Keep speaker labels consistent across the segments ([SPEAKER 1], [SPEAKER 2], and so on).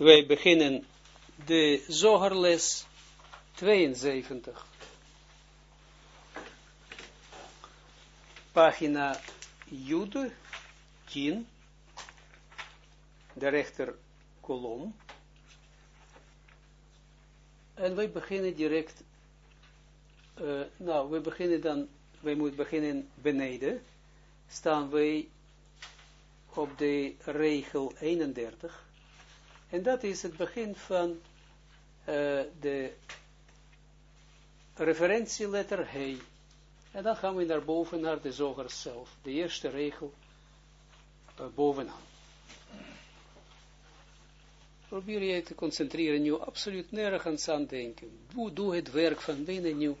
[SPEAKER 1] Wij beginnen de zogerles 72. Pagina Jude 10, de rechter kolom. En wij beginnen direct, uh, nou, we beginnen dan, wij moeten beginnen beneden, staan wij op de regel 31. En dat is het begin van uh, de referentieletter he. En dan gaan we naar boven, naar de zoger zelf. De eerste regel uh, bovenaan. Probeer je te concentreren nu absoluut nergens aan denken. Doe, het werk van binnen nu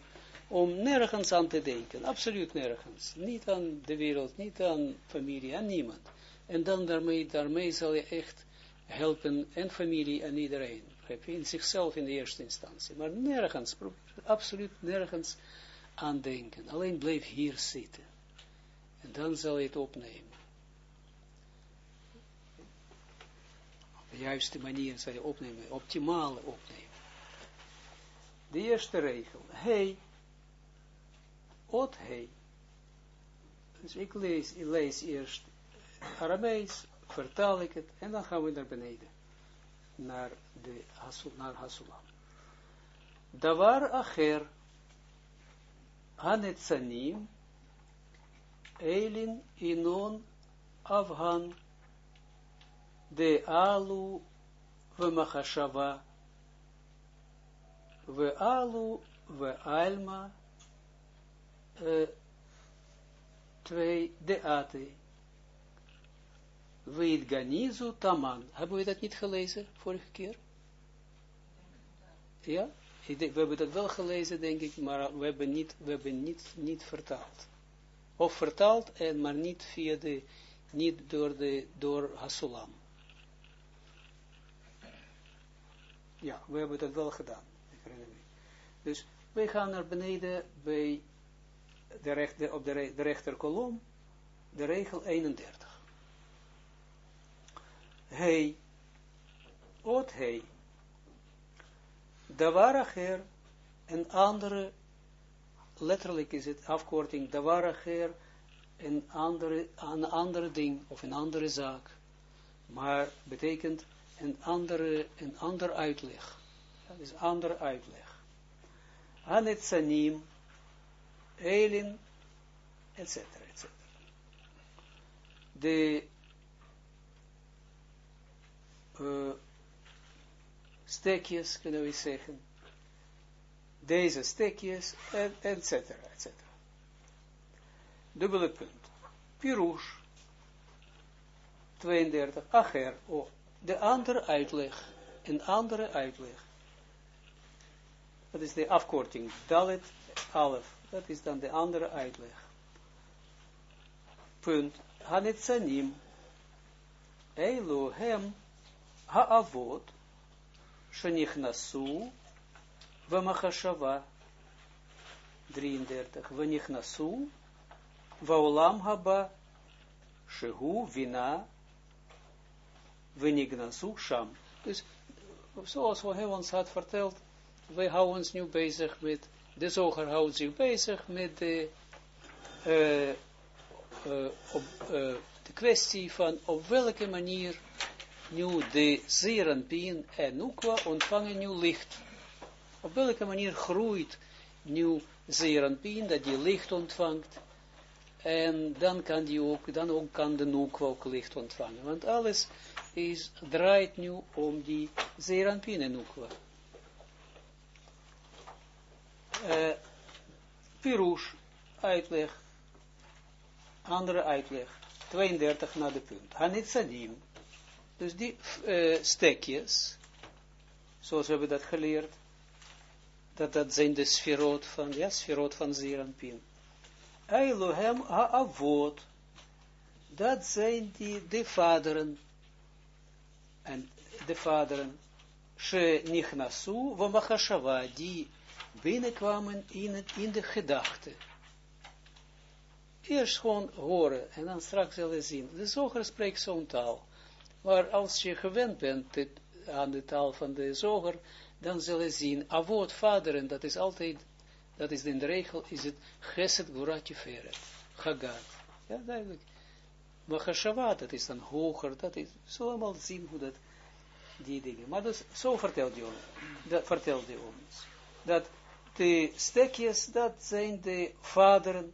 [SPEAKER 1] om nergens aan te denken. Absoluut nergens. Niet aan de wereld, niet aan familie, aan niemand. En dan daarmee zal je echt helpen en familie en iedereen. In zichzelf in de eerste instantie. Maar nergens, absoluut nergens aan denken. Alleen blijf hier zitten. En dan zal je het opnemen. Op de juiste manier zal je opnemen. Optimale opnemen. De eerste regel. Hey. Ot hey. Dus ik lees, ik lees eerst Aramees, vertaal ik het, en dan gaan we naar beneden, naar, de, naar Hasulam. Davar acher, Hanetzanim, Elin, Inon, Afhan, de Alu, Vemachashava, We Alu, We Alma, uh, twee, de Weet Ganizu Taman. Hebben we dat niet gelezen vorige keer? Ja? we hebben dat wel gelezen, denk ik, maar we hebben niet, we hebben niet, niet vertaald. Of vertaald, en maar niet via de, niet door de, door Hasulam. Ja, we hebben dat wel gedaan. Ik herinner me. Dus wij gaan naar beneden bij de rechter, op de, de rechterkolom, de regel 31 hey, ot hey. Davaracher, een andere, letterlijk is het afkorting, Davaracher, een andere, een andere ding, of een andere zaak. Maar betekent een andere, een ander uitleg. Dat is ander uitleg. Anetzanim, Elin, etc. etc. De uh, stekjes, kunnen we zeggen, deze stekjes, en et cetera, et cetera. Dubbele punt. Pirush, 32, acher, oh, de andere uitleg, een andere uitleg. Dat is de afkorting, dalet, alef, dat is dan de andere uitleg. Punt, hanetzanim, Elohim, ha'avot, shenichnasu, v'machashava, 33, v'nichnasu, v'olam haba, shehu, vina, v'nignasu, sham. Dus, zoals hij ons had verteld, wij houden ons nu bezig met, de zoger houdt zich bezig met de, uh, uh, de kwestie van op welke manier nu de zeeranpien en nukwa ontvangen nu licht. Op welke manier groeit nu zeeranpien dat die licht ontvangt. En dan kan die ook, dan ook kan de nukwa ook licht ontvangen. Want alles is, draait nu om die zeeranpien en nukwa. Uh, Pirush, uitleg, andere uitleg, 32 naar de punt. Hanitzadim, dus die uh, stekjes, zoals we hebben dat geleerd, dat dat zijn de sferot van, ja, sferot van Zeranpin. Elohim ha'avot, dat zijn die, de vaderen, en de vaderen, she nichnasu, vamachashava, die binnenkwamen in, in de gedachte. Eerst gewoon horen, en dan straks zullen zien. De zoger spreekt zo'n taal. Maar als je gewend bent, dit, aan de taal van de zoger, dan zullen zien, avot, vader, en dat is altijd, dat is in de regel, is het geset guratje feret, chagat. Ja, duidelijk. Maar Hashava, dat is dan hoger, dat is, zo allemaal zien hoe dat, die dingen. Maar dus, zo vertelt hij, dat vertelt hij ons. Dat de stekjes, dat zijn de vaderen,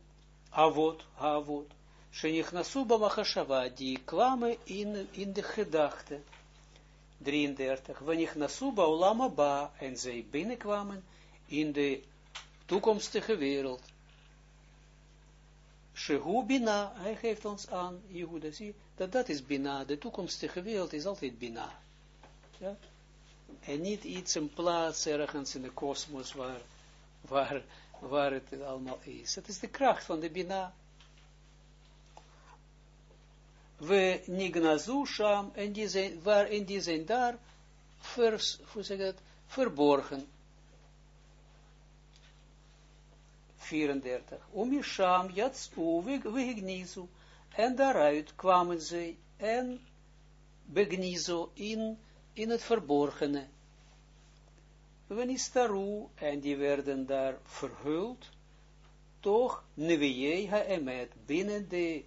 [SPEAKER 1] avot, avot, Shenichnasu Bamachashava, die kwamen in, in de gedachte. 33. Wenichnasu Baulama Ba, en zij binnenkwamen in de toekomstige wereld. Shehu Bina, hij geeft ons aan, Jehuda, zie, dat dat is Bina, de toekomstige wereld is altijd Bina. Ja? En niet iets, een plaats ergens in de kosmos waar, waar, waar het allemaal is. Het is de kracht van de Bina. We nignazu sham, en die zijn, waar, en die zijn daar vers, hoe zeg het, verborgen. 34. Umisham yatsu vignizu. En daaruit kwamen zij en begnizo in, in het verborgene. Wenistaru, en die werden daar verhuld, toch Neviei emet binnen de,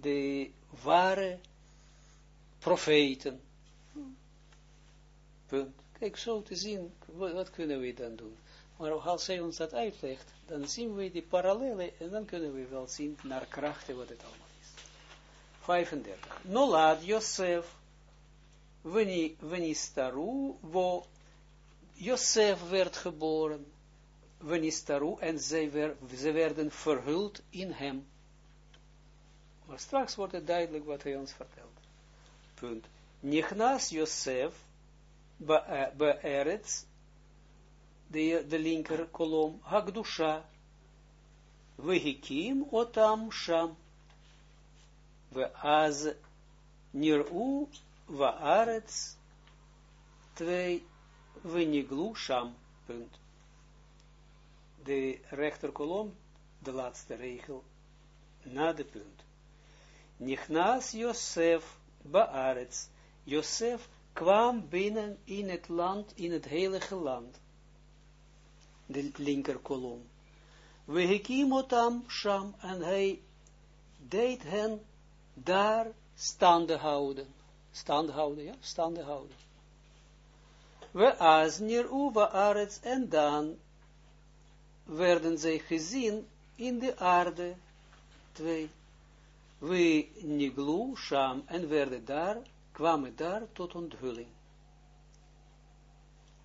[SPEAKER 1] de ware profeten. Punt. Kijk, zo te zien, wat, kunnen we dan doen? Maar als hij ons dat uitlegt, dan zien we die parallellen en dan kunnen we wel zien naar krachten wat het allemaal is. 35. Nolad Yosef, Venistaru, wo Josef werd geboren, Venistaru, en zij, werden verhuld in hem. Maar straks wordt het duidelijk wat hij ons vertelt. Punt. Nichnas Josef be'eretz, de, de linker kolom, Hagdusha, Vehikim otam sham, Ve'az nir'u va'aretz, twee, Veniglu sham, punt. De rechterkolom, de laatste regel, na de punt. Nichnas Josef Baaretz. Josef kwam binnen in het land, in het heilige land. De linker kolom. Wehekimotam sham, en hij deed hen daar staande houden. Staande houden, ja, staande houden. We aznir uva arets, en dan werden zij gezien in de aarde. Twee we niglu sham en werden daar, kwamen daar tot onthulling.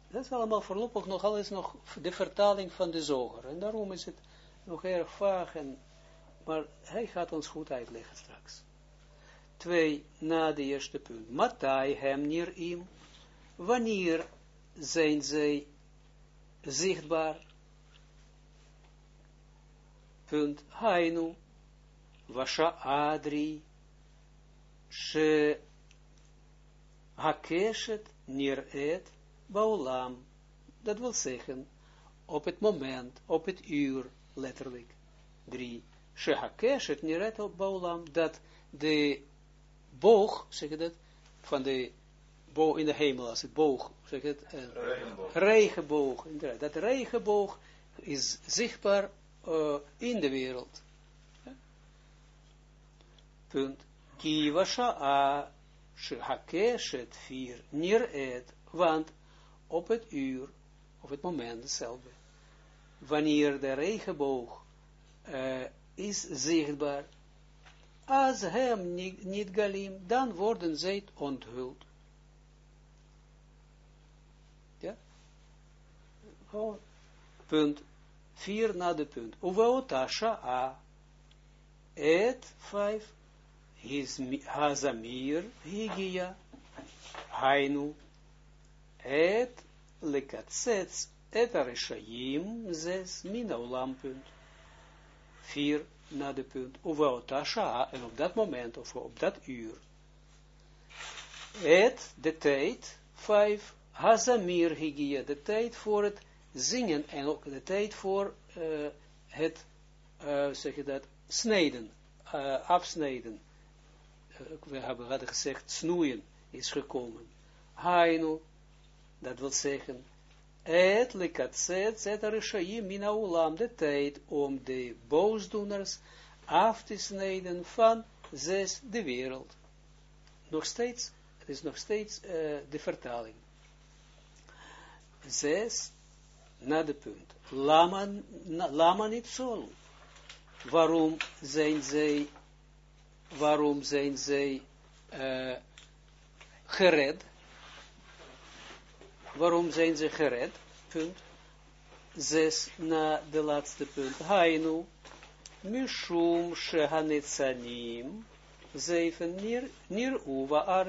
[SPEAKER 1] Dat is allemaal voorlopig nog alles nog de vertaling van de zoger. En daarom is het nog erg vaag, en, maar hij gaat ons goed uitleggen straks. Twee, na de eerste punt. Matai hem nirim. Wanneer zijn zij zichtbaar? Punt. Hainu Washa Adri, She Hakeshet Niret Baulam. Dat wil zeggen, op het moment, op het uur, letterlijk. Drie. She Hakeshet Niret Baulam, dat de boog, zeg je dat, van de boog in de hemel, als het boog, zeg het, uh, regenboog. regenboog, dat regenboog is zichtbaar uh, in de wereld. Punt. Ki a shehakeshet vier et, want op het uur, op het moment hetzelfde, wanneer de regenboog uh, is zichtbaar, als hem niet, galim, dan worden zij onthuld. Ja? Punt 4 na de punt. Uveotasha a. Et 5 his hazamir higia hainu et lekatsets et arishayim zes mina ulam punt. Vier na de punt. Uvaota sha, en op dat moment, of op dat uur. Et de tijd, vijf, hazamir higia, de tijd voor het zingen, en ook de tijd voor uh, het, uh, zeg je dat, snijden, uh, afsnijden we hebben hadden gezegd, snoeien is gekomen. Hainu, dat wil zeggen, et likatzet zet arishaim mina ulam, de tijd om de boosdoeners af te snijden van zes de wereld. Nog steeds, het is nog steeds uh, de vertaling. Zes, na de punt. Lama, lama niet zo. Waarom zijn zij, waarom zijn zij uh, gered? Waarom zijn ze gered? Punt. Zes na de laatste punt. Hainu. Mishum shehanetzanim. Zeven nir, nir uva.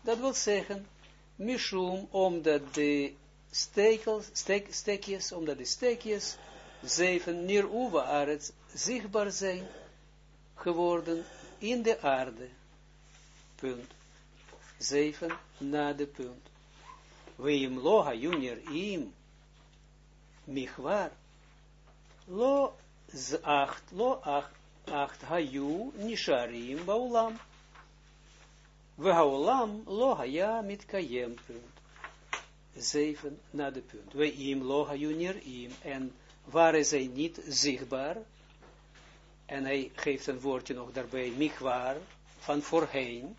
[SPEAKER 1] Dat wil zeggen, Mishum, omdat de stekels, stek, stekjes, omdat de stekjes, zeven nir uva arets, zichtbaar zijn geworden in de aarde. Punt. Zeven na de punt. Weim lo hayunir im michwar. Lo acht, lo acht, acht hayu nisharim baulam. Haulam lo mit kayem punt. Zeven na de punt. We im lo hayunir im. En waren zij niet zichtbaar. En hij geeft een woordje nog daarbij, michwar, van voorheen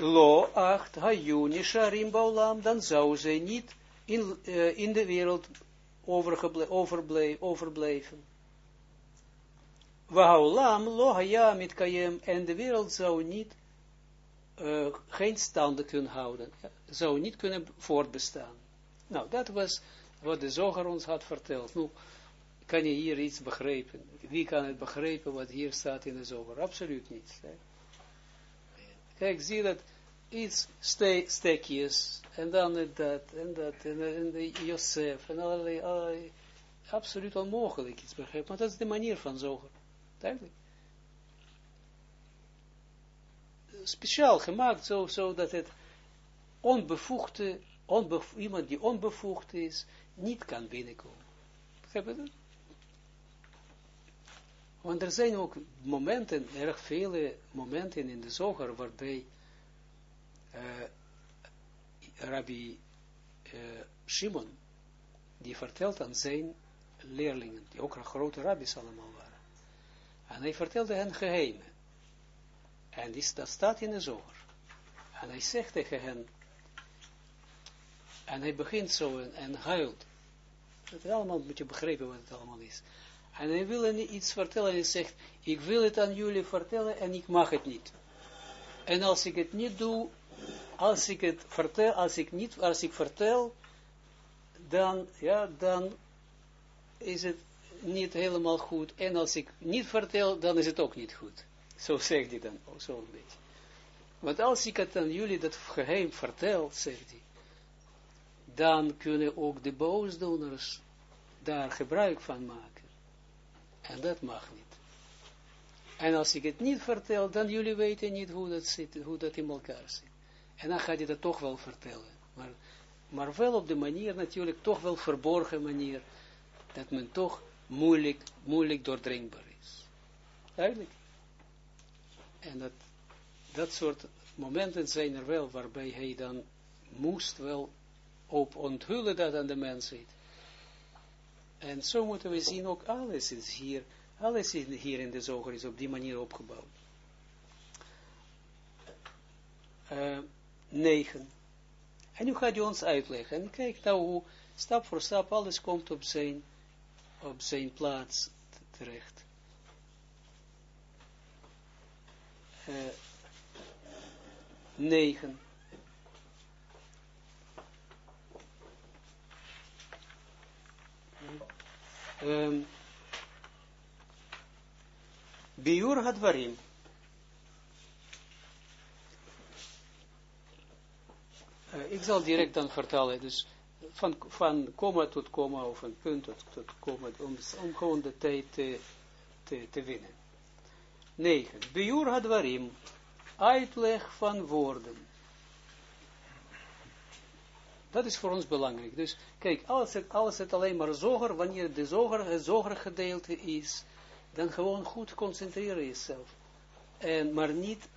[SPEAKER 1] lo acht hayuni sharim baulam, dan zou zij niet in, uh, in de wereld overblijven. overblijven. Wahaulam lo haya mit kayem, en de wereld zou niet, uh, geen standen kunnen houden, zou niet kunnen voortbestaan. Nou, dat was wat de zoger ons had verteld. Kan je hier iets begrijpen? Wie kan het begrijpen wat hier staat in de zoger? Absoluut niet. Hè? Kijk, zie dat iets ste stekjes, en dan dat, en dat, en, en de Josef, en allerlei, allerlei, absoluut onmogelijk iets begrijpen, maar dat is de manier van zoger. Duidelijk. Speciaal gemaakt, zo, zo dat het onbevoegde, onbevo iemand die onbevoegd is, niet kan binnenkomen. Begrijp je dat? Want er zijn ook momenten, erg vele momenten in de zoger, waarbij uh, Rabbi uh, Shimon, die vertelt aan zijn leerlingen, die ook grote rabbis allemaal waren. En hij vertelde hen geheimen. En die, dat staat in de zoger. En hij zegt tegen hen, en hij begint zo en, en huilt. Is allemaal moet je begrijpen wat het allemaal is. En hij wil iets vertellen en hij zegt, ik wil het aan jullie vertellen en ik mag het niet. En als ik het niet doe, als ik het vertel, als ik niet, als ik vertel, dan, ja, dan is het niet helemaal goed. En als ik niet vertel, dan is het ook niet goed. Zo zegt hij dan, zo een beetje. Want als ik het aan jullie dat geheim vertel, zegt hij, dan kunnen ook de boosdoeners daar gebruik van maken. En dat mag niet. En als ik het niet vertel, dan jullie weten niet hoe dat zit, hoe dat in elkaar zit. En dan gaat hij dat toch wel vertellen. Maar, maar wel op de manier, natuurlijk toch wel verborgen manier, dat men toch moeilijk, moeilijk doordringbaar is. Eigenlijk. En dat, dat soort momenten zijn er wel, waarbij hij dan moest wel op onthullen dat aan de mensheid. En zo moeten we zien, ook alles is hier, alles is hier in de zoger is op die manier opgebouwd. Uh, 9. En nu gaat hij ons uitleggen. En kijk nou hoe stap voor stap alles komt op zijn, op zijn plaats terecht. Uh, 9. Um, Biur hadvarim. Ik zal direct dan vertellen, dus van, van komma tot komma, of een punt tot, tot komma, om, om gewoon de tijd te, te, te winnen. 9. Biur hadvarim, uitleg van woorden. Dat is voor ons belangrijk. Dus kijk, als het, alleen maar zoger, wanneer de zoger het zoger gedeelte is, dan gewoon goed concentreren jezelf. En, maar niet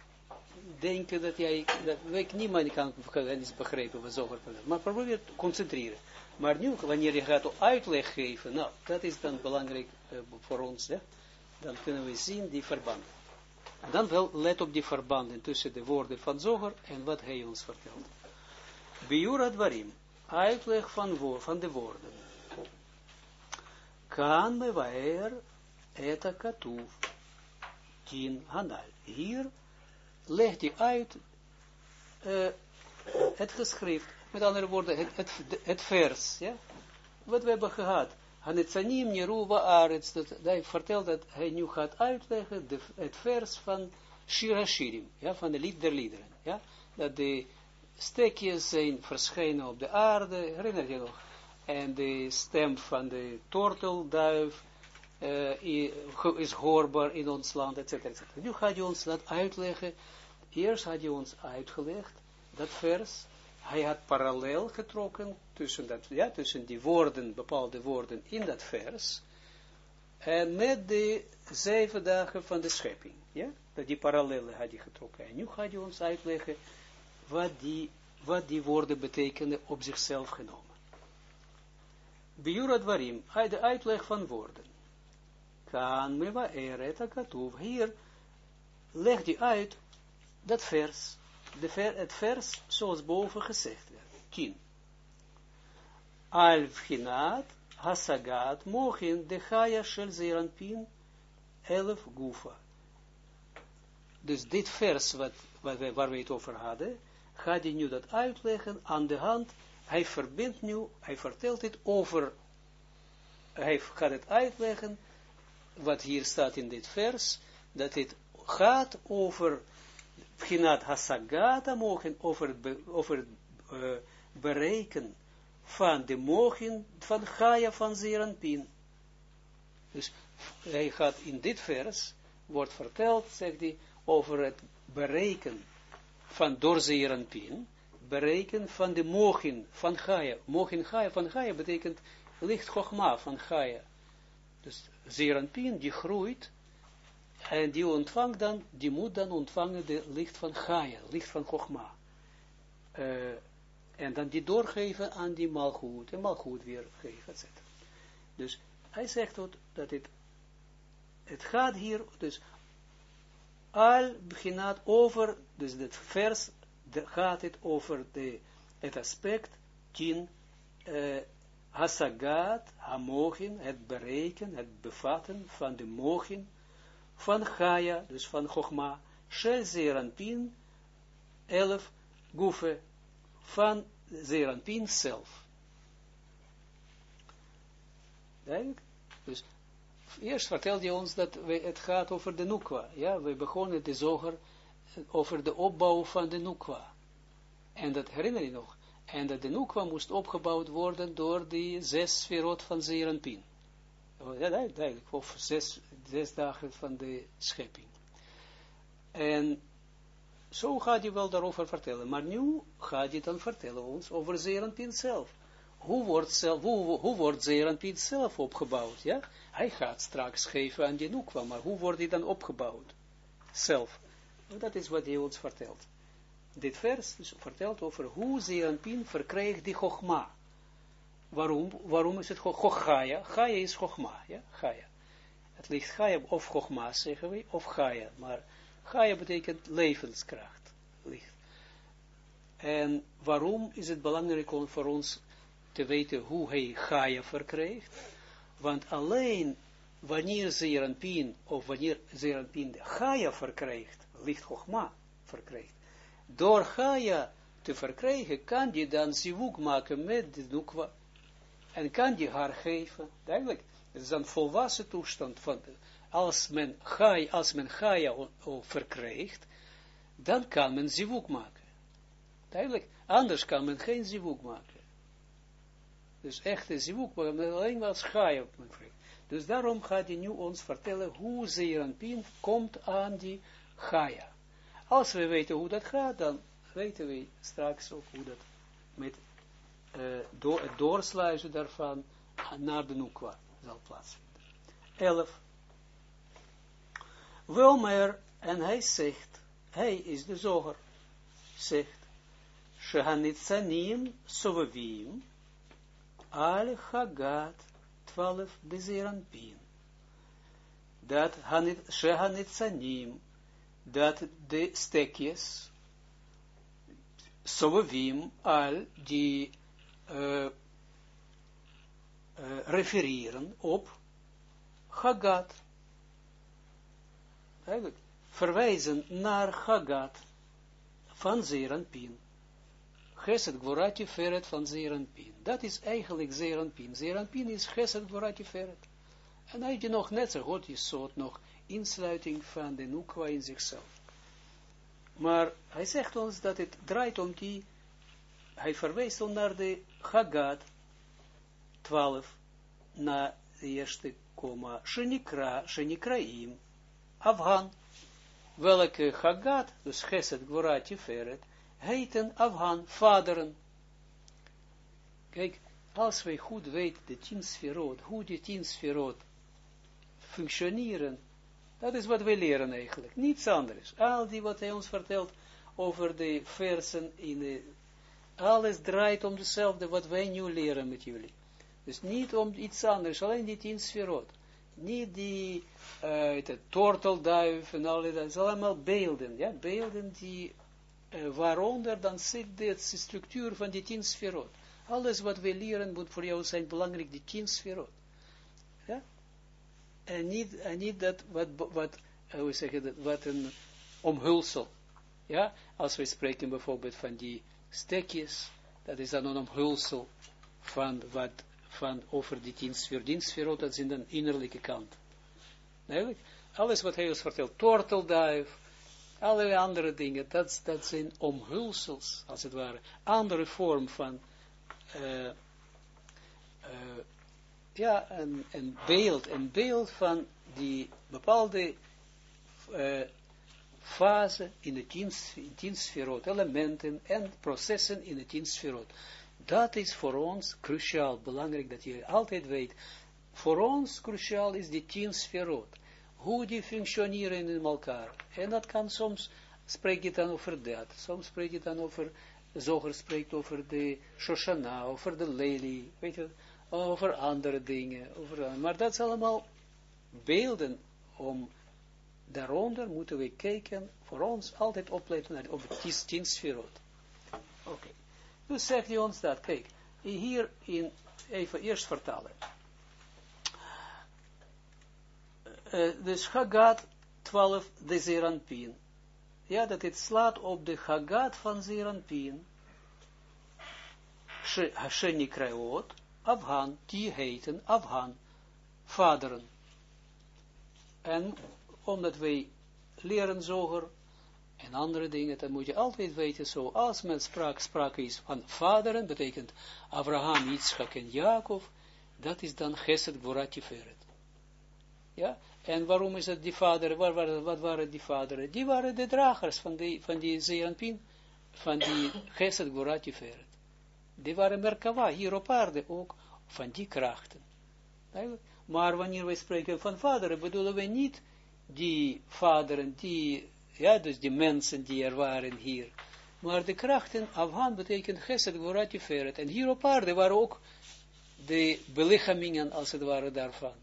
[SPEAKER 1] denken dat jij, dat weet niemand kan niet begrijpen wat zoger Maar probeer te concentreren. Maar nu, wanneer je gaat uitleg geven, nou, dat is dan belangrijk uh, voor ons, hè? dan kunnen we zien die verbanden. En dan wel, let op die verbanden tussen de woorden van Zoger en wat hij ons vertelt. Biura Dwarim, uitleg van, van de woorden. Kan mewaer eta katuv, tien hanal. Hier legt hij uit uh, het geschrift, met andere woorden, het, het, het vers, ja, wat we hebben gehad. Hanetzanim Neruva Arets, dat hij vertelt dat hij nu gaat uitleggen het vers van Shirashirim, ja, van de lied der liederen, ja, dat de stekjes zijn verschenen op de aarde, herinner je nog, en de stem van de tortelduif uh, is hoorbaar in ons land, etc. Nu gaat hij ons dat uitleggen, eerst had hij ons uitgelegd, dat vers, hij had parallel getrokken tussen, dat, ja, tussen die woorden, bepaalde woorden in dat vers, en met de zeven dagen van de schepping. Ja? Dat die parallellen had hij getrokken. En nu gaat hij ons uitleggen wat die, wat die woorden betekenen op zichzelf genomen. Biurat Warim, de uitleg van woorden. Kan mewa eret. Hier legt hij uit dat vers de het vers zoals boven gezegd werd. 10. Al-Vchinat, Hasagat, Mochin, de Chaya Shel Zeranpin, 11 Gufa. Dus dit vers wat, waar we het over hadden, gaat hij nu dat uitleggen aan de hand, hij verbindt nu, hij vertelt het over, hij gaat het uitleggen, wat hier staat in dit vers, dat het gaat over Pchinat Hasagata mogen over het, over het uh, bereiken van de mogen van Gaia van Zeranpin. Dus hij gaat in dit vers, wordt verteld, zegt hij, over het bereiken van door Zeranpin, bereiken van de mogen van Gaia. Mogen Gaia van Gaia betekent licht Chogma van Gaia. Dus Zeranpin die groeit en die ontvangt dan, die moet dan ontvangen de licht van Gaia, licht van Chogma. Uh, en dan die doorgeven aan die malgoed, en malgoed weer geven, etc. Dus hij zegt ook dat het, het gaat hier, dus al begint over, dus het vers, de, gaat het over de, het aspect, tien, uh, hasagat, hamogin, het bereiken, het bevatten van de mogin, van Gaia, dus van Chogma, Shel Zeranpin, 11 Gufe, van Zeranpin zelf. Duidelijk? Dus eerst vertelde je ons dat we, het gaat over de Nukwa. Ja, we begonnen de zoger over de opbouw van de Nukwa. En dat herinner je nog. En dat de Nukwa moest opgebouwd worden door die zes sferot van Zeranpin. Oh, ja, duidelijk, of zes, zes dagen van de schepping. En zo gaat hij wel daarover vertellen. Maar nu gaat hij dan vertellen ons over Zeranpin zelf. Hoe wordt, zelf, hoe, wordt zelf opgebouwd? Ja? Hij gaat straks geven aan die maar hoe wordt hij dan opgebouwd? Zelf. Dat is wat hij ons vertelt. Dit vers dus vertelt over hoe Zeranpin verkrijgt die Chogma. Waarom, waarom is het Chogaya? Chaya is Chogma, ja, Chaya. Het ligt Chaya of Chogma, zeggen we, of Chaya. Maar Chaya betekent levenskracht. En waarom is het belangrijk voor ons te weten hoe hij Chaya verkrijgt? Want alleen wanneer Zeranpin, of wanneer Zeranpin de Chaya verkrijgt, licht Chogma verkrijgt, door Chaya te verkrijgen, kan die dan zivuk maken met de Nukwa en kan die haar geven, duidelijk, het is een volwassen toestand van, als men Gaia, als men Gaia verkrijgt, dan kan men zivuk maken. Duidelijk, anders kan men geen zivuk maken. Dus echte zivuk maken, alleen maar als Gaia Dus daarom gaat hij nu ons vertellen hoe Zeeranpien komt aan die Gaia. Als we weten hoe dat gaat, dan weten we straks ook hoe dat met uh, door, het doorsluizen daarvan naar de Nukwa zal plaatsvinden. 11. Wilmer, en hij zegt, hij is de zoger, zegt, Shehanitzanim sovavim, al hagat, twaalf bezeranpin. Dat Shehanitzanim, dat de stekjes, sovavim, al die uh, refereren op Hagat. Verwijzen naar Hagat van Zeranpin. Geset Gvorati Feret van Zeranpin. Dat is eigenlijk Zeranpin. Zeranpin is Geset Gvorati Feret. En hij je nog net zo goed, soort nog insluiting van de Nukwa in zichzelf. Maar hij zegt ons dat het draait om die, hij verwijst ons naar de Hagat 12, na de eerste komma, Shenikra, Shenikraim, Afghan welke Hagat, dus Geset Gvora Tiferet, heeten Afghan, vaderen. Kijk, als wij goed weten, de tien sferot, hoe die tien sferot functioneren, dat is wat wij leren eigenlijk, niets anders. Al die wat hij ons vertelt over de versen in de, alles draait om dezelfde wat wij nu leren met jullie. Dus niet om iets anders, alleen die tien sferot. Niet die uh, het tortelduif en al dat, is allemaal beelden, ja, beelden die, uh, waaronder dan zit de structuur van die tien sferot. Alles wat we leren moet voor jou zijn belangrijk, die tien sferot. Ja? En niet, en niet dat, wat, wat, uh, hoe zeg je dat, wat een omhulsel. Ja, als we spreken bijvoorbeeld van die stekjes, dat is dan een omhulsel van wat, van over die sferot, dat in de innerlijke kant. Eigenlijk, alles wat hij ons vertelt, tortelduif, allerlei andere dingen, dat, dat zijn omhulsels, als het ware, andere vorm van, uh, uh, ja, een, een beeld, een beeld van die bepaalde uh, fase in de tien sferot, elementen en processen in de tien sferot. Dat is voor ons cruciaal, belangrijk dat je altijd weet, voor ons cruciaal is die tien sferot. Hoe die functioneren in elkaar. En dat kan soms, spreek je dan over dat. Soms spreek je dan over, Zoger spreekt over de Shoshana, over de Lely, weet je, over andere dingen. Over, maar dat is allemaal beelden om, daaronder moeten we kijken, voor ons altijd opletten naar, op het. Oké. Dus zegt hij ons dat, kijk, hier in, even eerst vertalen. Uh, dus Hagat 12, de Zeranpien. Ja, dat het slaat op de Hagat van Zeranpien. Shenikreot, Afghan, die heten Afghan, vaderen. En omdat wij leren zoger en andere dingen, dan moet je altijd weten, zo als men sprak, sprake is van vaderen, betekent Abraham, Yitzchak en Jacob, dat is dan Geset Gvorat Tiferet. Ja, en waarom is het die vaderen, waar wat waren die vaderen? Die waren de dragers van die, van die van die Geset Gvorat Tiferet. Die waren Merkava, hier ook, van die krachten. Maar wanneer wij spreken van vaderen, bedoelen we niet die vaderen, die ja, dus die mensen die er waren hier. Maar de krachten, afhan betekent gesed, gorati, feret. En hier op waren ook de belichamingen, als het ware, daarvan.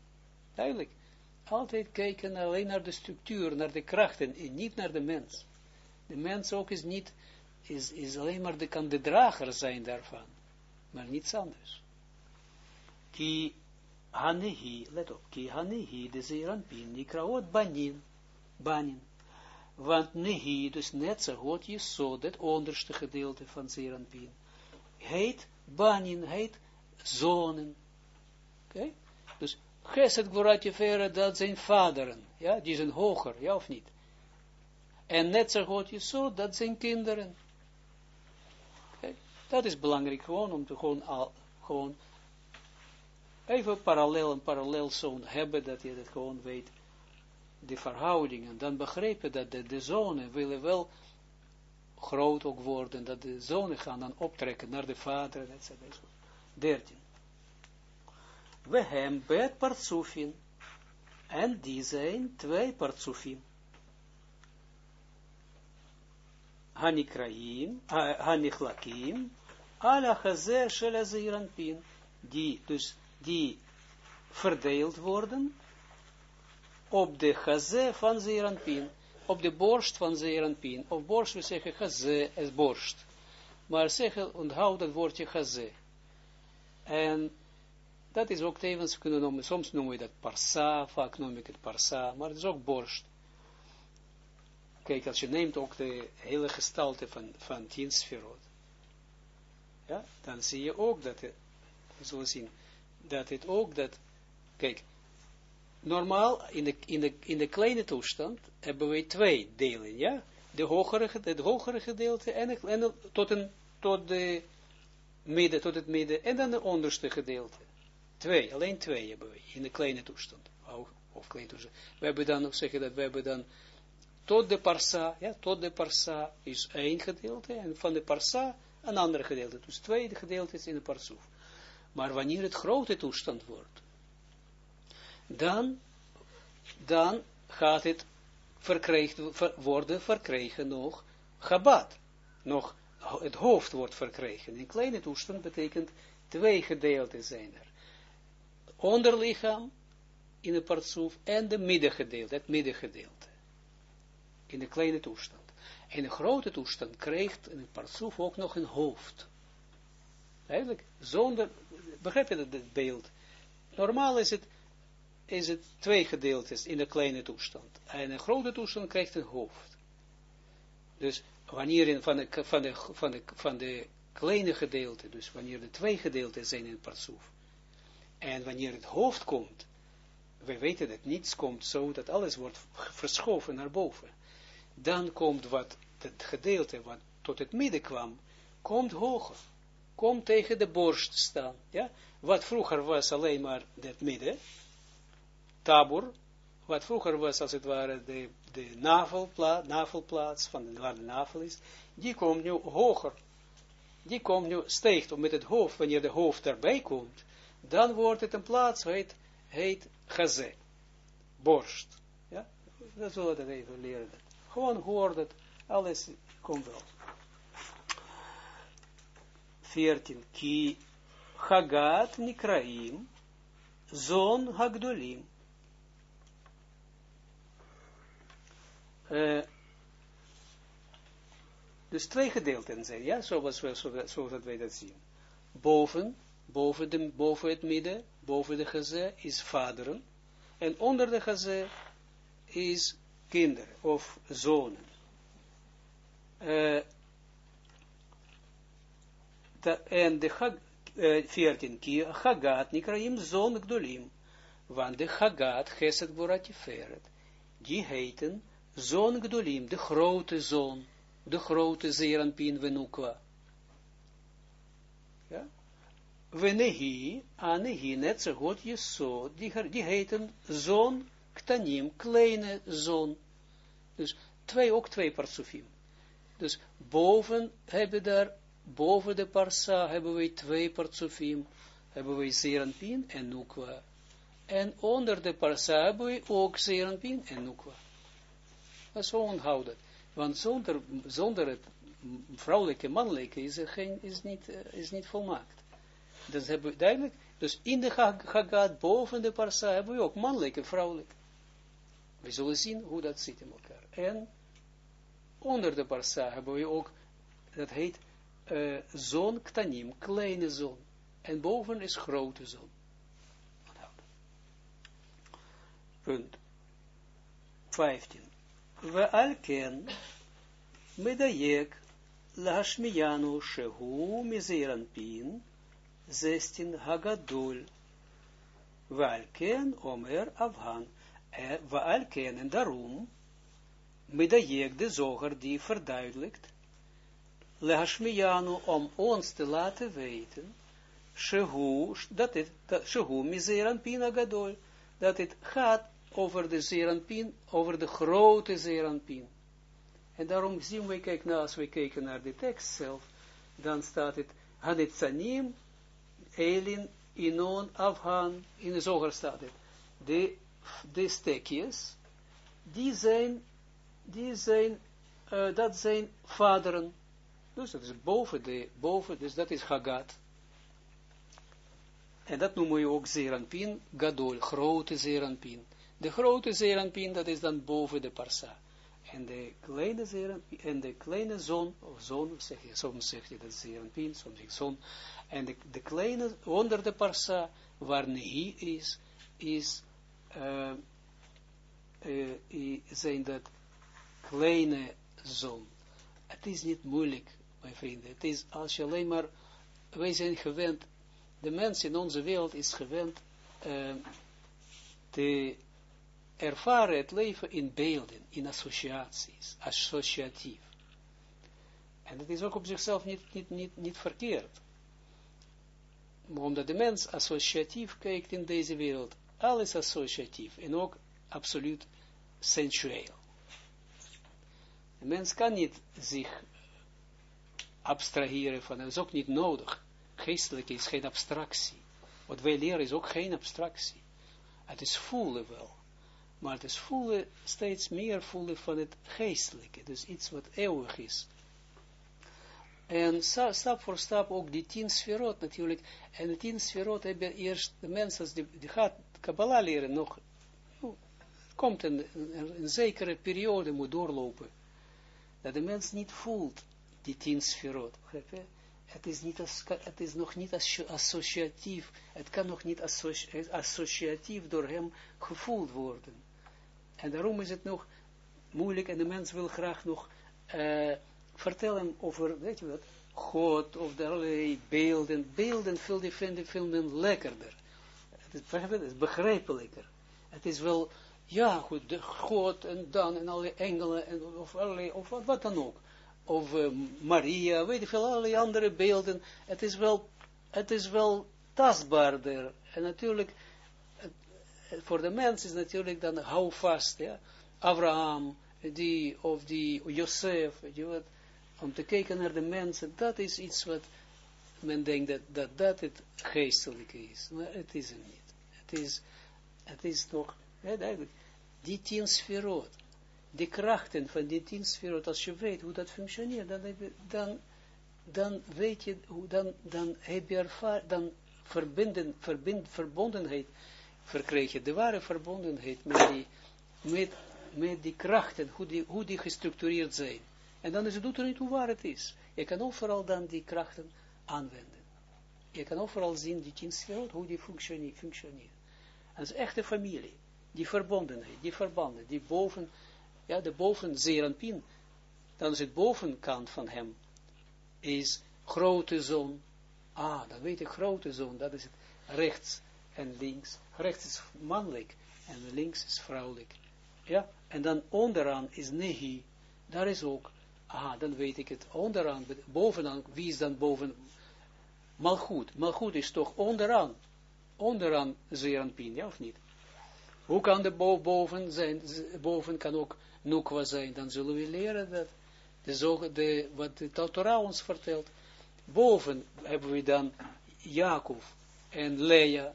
[SPEAKER 1] Duidelijk. Altijd kijken alleen naar de structuur, naar de krachten, en niet naar de mens. De mens ook is niet, is, is alleen maar, de, kan de drager zijn daarvan. Maar niets anders. Ki hanehi, let op, ki hanehi, de zeeranpin, nikraot banin, banin want nehi, dus net zo goed je zo, dat onderste gedeelte van Zeranpien, heet banin, heet zonen. Oké? Okay? Geset Gvoratje Vera, dat zijn vaderen, ja, die zijn hoger, ja of niet? En net zo goed je zo, dat zijn kinderen. Dat is belangrijk gewoon, om te gewoon, al, gewoon even parallel, een parallel zoon hebben, dat je dat gewoon weet de verhoudingen, dan begrepen dat de, de zonen willen wel groot ook worden, dat de zonen gaan dan optrekken naar de vader, etc. 13. We hebben bet partsufin, en die zijn twee partsufin. hanikraim, hanichlakim, ala chazer shel zeeranpin, die, dus, die verdeeld worden op de chaze van zeeranpin, op de borst van zeeranpin, of borst, we zeggen chaze is borst, maar zeggen, onthoud dat woordje chaze, en dat is ook tevens, kunnen noemen, soms noemen we dat parsa, vaak noem ik het parsa, maar het is ook borst. Kijk, als je neemt ook de hele gestalte van, van tien ja, dan zie je ook dat het, we zullen zien, dat het ook dat, kijk, normaal, in de, in de, in de kleine toestand, hebben we twee delen, ja, de hogere, het hogere gedeelte en, en tot, een, tot de midden, tot het midden, en dan het onderste gedeelte. Twee, alleen twee hebben we in de kleine toestand. Of, of kleine toestand. We hebben dan, ook zeggen dat we hebben dan tot de parsa, ja, tot de parsa is één gedeelte, en van de parsa een ander gedeelte. Dus twee gedeeltes in de parsoef. Maar wanneer het grote toestand wordt, dan, dan gaat het verkreeg, worden verkregen nog Chabad. Nog het hoofd wordt verkregen. In kleine toestand betekent twee gedeelten zijn er. Onderlichaam in de partsoef en de middengedeelte, het middengedeelte. In de kleine toestand. In de grote toestand krijgt een partsoef ook nog een hoofd. Eigenlijk, zonder, begrijp je het beeld? Normaal is het, is het twee gedeeltes in de kleine toestand. En een grote toestand krijgt een hoofd. Dus wanneer in, van, de, van, de, van, de, van de kleine gedeelte, dus wanneer de twee gedeelten zijn in het partsoef, en wanneer het hoofd komt, we weten dat niets komt zo, dat alles wordt verschoven naar boven. Dan komt wat, het gedeelte wat tot het midden kwam, komt hoger. Komt tegen de borst staan. Ja? Wat vroeger was alleen maar het midden, tabor, wat vroeger was als het ware de, de navelplaats, navelplaats van de, waar de navel is, die komt nu hoger. Die komt nu, steekt met het hoofd, wanneer de hoofd erbij komt, dan wordt het een plaats, heet, heet gazé, borst. Ja, dat zullen we dat even leren. Gewoon hoor dat, alles komt wel. 14. Ki Hagat Nikraim, Zon Hagdolim. Uh, dus twee gedeelten zijn, ja, zoals, we, zoals wij dat zien. Boven, boven, de, boven het midden, boven de geze is vaderen, en onder de geze is kinderen, of zonen. Uh, en de hag, uh, 14 keer, Hagat, Nikraim, zoon Gdolim, want de Hagat, Geset Boratiferet, die heten zoon Gdolim, de grote zoon, de grote Zeranpin Venukwa. Ja? Venehi, Anehi, net zo goed Jesod, die, die heten zoon Ktanim, kleine zoon. Dus twee, ook twee parsufim. Dus boven hebben daar, boven de parsa hebben we twee parsufim, hebben we Zeranpin en Nukwa. En onder de parsa hebben we ook Zeranpin en Nukwa. Zo onthouden. Want zonder, zonder het vrouwelijke, mannelijke is, er geen, is, niet, is niet volmaakt. Dat hebben we duidelijk. Dus in de Haggad, boven de Parsa, hebben we ook mannelijke, vrouwelijke. We zullen zien hoe dat zit in elkaar. En onder de Parsa hebben we ook, dat heet uh, zoon Ktanim, kleine zoon. En boven is grote zoon. Punt. 15 we alken medayek lashmiyanu shehu mizeranpin zestin hagadol we alken omer afhan we alken en daarom medayek de zoger die verduidelijkt lashmiyanu om ons te laten weten shehu dat het shehu mizeranpin hagadol dat het gaat over de Zeranpin, over de grote Zeranpin. En daarom zien we, kijk, nou, als we kijken naar de tekst zelf, dan staat het, Hanetzanim, Elin, Inon, Afhan, in de zoger staat het. De, de stekjes, die zijn, die zijn, uh, dat zijn vaderen. Dus dat is boven de, boven, dus dat is Hagat. En dat noemen we ook Zeranpin, Gadol, grote Zeranpin. De grote Zeranpin, dat is dan boven de Parsa. En de kleine Zeranpin, en de kleine zon, of zon, zeg je, soms zeg je dat Zeranpin, soms zeg zon. En de, kleine, onder de Parsa, waar Nehi is, is, uh, zijn dat kleine zon. Het is niet moeilijk, mijn vrienden. Het is als je alleen maar, wij zijn gewend, de mens in onze wereld is gewend uh, te ervaren het leven in beelden, in associaties, associatief. En dat is ook op zichzelf niet, niet, niet, niet verkeerd. Maar omdat de mens associatief kijkt in deze wereld, alles associatief en ook absoluut sensueel. De mens kan niet zich abstraheren van, dat is ook niet nodig. Geestelijk is geen abstractie. Wat wij leren is ook geen abstractie. Het is voelen wel. Maar het is voelen, steeds meer voelen van het geestelijke. Dus iets wat eeuwig is. En stap voor stap ook die tien sferot natuurlijk. En de tien sferot hebben eerst de mensen, die, die gaat Kabbalah leren, nog, komt een, een, zekere periode moet doorlopen dat de mens niet voelt die tien sferot. Het is, niet as, het is nog niet associatief, het kan nog niet associatief door hem gevoeld worden. En daarom is het nog moeilijk en de mens wil graag nog uh, vertellen over, weet je wat, God of de allerlei beelden. Beelden vinden, vinden lekkerder. Het is, het begrijpelijker. Het is wel ja, goed, de God en dan en alle engelen en, of, allerlei, of wat, dan ook. Of uh, Maria, weet je veel, allerlei andere beelden. Het is wel, het is wel tastbaarder. En natuurlijk, voor de mens is natuurlijk dan hou vast, ja. Abraham, die, of die Joseph, weet je wat, om te kijken naar de mensen, dat is iets wat men denkt dat dat, dat het geestelijke is. Maar het is het niet. Het is, het is toch ja, duidelijk. Die tien sferot, de krachten van die tien sferot, als je weet hoe dat functioneert, dan, dan, dan weet je, dan, dan heb je dan verbinden, verbind, verbondenheid, verkrijg je de ware verbondenheid met die, met, met die krachten, hoe die, hoe die gestructureerd zijn. En dan is het doet er niet hoe waar het is. Je kan overal dan die krachten aanwenden. Je kan overal zien, die tien sferot, hoe die functioneert. functioneert. Dat is echte familie die verbondenheid, die verbanden, die boven, ja, de boven Zeranpin, dan is het bovenkant van hem, is grote zon, ah, dan weet ik grote zon, dat is het rechts en links, rechts is mannelijk en links is vrouwelijk, ja, en dan onderaan is Nehi, daar is ook, ah, dan weet ik het, onderaan, bovenaan, wie is dan boven, Malchut, Malchut is toch onderaan, onderaan Zeranpin, ja of niet? Hoe kan de boven zijn, boven kan ook Nukwa zijn, dan zullen we leren dat, de, de, wat de Torah ons vertelt. Boven hebben we dan Jacob en Lea.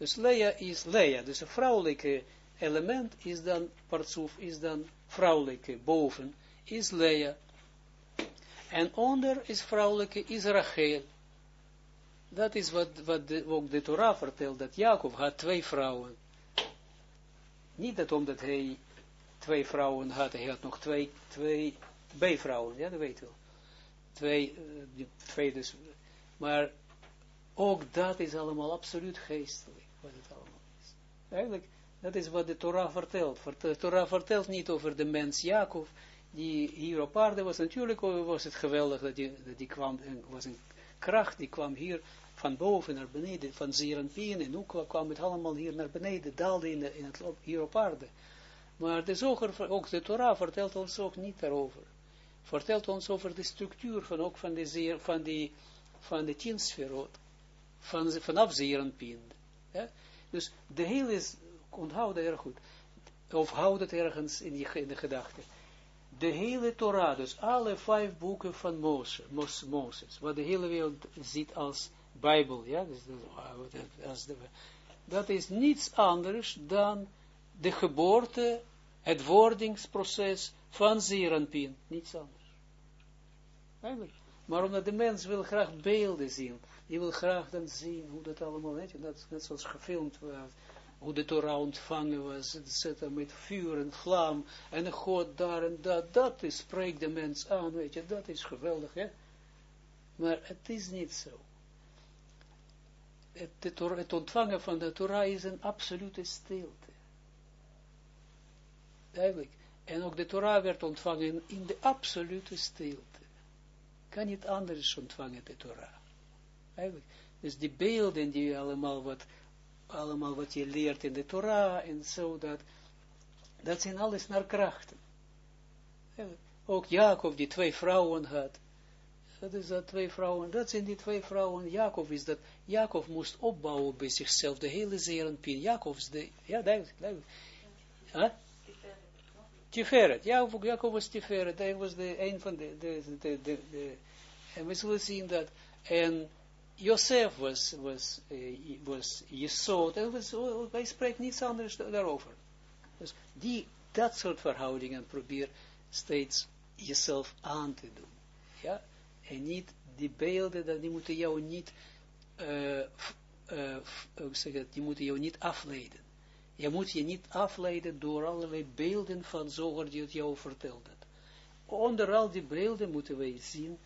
[SPEAKER 1] Dus Lea is Lea, dus een vrouwelijke element is dan, partsoef is dan vrouwelijke, boven is Lea. En onder is vrouwelijke, is Rachel. Dat is wat, wat de, ook de Torah vertelt, dat Jacob had twee vrouwen. Niet dat omdat hij twee vrouwen had, hij had nog twee, twee B-vrouwen, ja, dat weet wel. Twee, uh, twee dus, maar ook dat is allemaal absoluut geestelijk, wat het allemaal is. Eigenlijk, dat is wat de Torah vertelt. De Torah vertelt niet over de mens Jacob, die hier op aarde was. Natuurlijk was het geweldig dat die, dat die kwam, was een kracht, die kwam hier van boven naar beneden, van Zeranpien en ook kwam het allemaal hier naar beneden, daalde in, in het, hier op aarde. Maar de zoger, ook de Torah vertelt ons ook niet daarover. Vertelt ons over de structuur van ook van de, zeer, van die, van de tien sferot, van, vanaf Zeranpien. Ja? Dus de hele, onthoud het erg goed, of houd het ergens in, je, in de gedachte. De hele Torah, dus alle vijf boeken van Moses, Moses wat de hele wereld ziet als Bijbel, ja, dus dat, dat is niets anders dan de geboorte, het wordingsproces van Zeranpien, niets anders. Eigenlijk. Maar omdat de mens wil graag beelden zien, die wil graag dan zien hoe dat allemaal, weet je, net, net zoals gefilmd werd, hoe de Torah ontvangen was, etc. met vuur en vlam, en God daar en dat, dat is, spreekt de mens aan, weet je, dat is geweldig, hè. Maar het is niet zo. Het ontvangen van de Torah is een absolute stilte. Eigenlijk. En ook de Torah werd ontvangen in de absolute stilte. Kan niet anders ontvangen, de Torah. Dus die beelden die allemaal wat, allemaal wat je leert in de Torah en zo, dat, dat zijn alles naar krachten. Ook Jacob die twee vrouwen had. Dat is dat twee vrouwen, dat zijn die twee vrouwen. Jacob is dat, Jacob moest opbouwen bij zichzelf, de hele zerenpien. Jacob de, ja, duidelijk, duidelijk. Huh? Tiferet, ja, Jacob was Tiferet, hij was de, een van de, de, de, de, de, en we zullen zien dat, en Joseph was, was, uh, was Jesod, en was, wij spreken niets anders daarover. Dus die, dat soort verhoudingen probeer steeds jezelf aan te doen. Ja, en niet die beelden, die moeten jou niet, uh, uh, die moeten jou niet afleiden. Je moet je niet afleiden door allerlei beelden van zoger die het jou vertelt. Onder al die beelden moeten wij zien,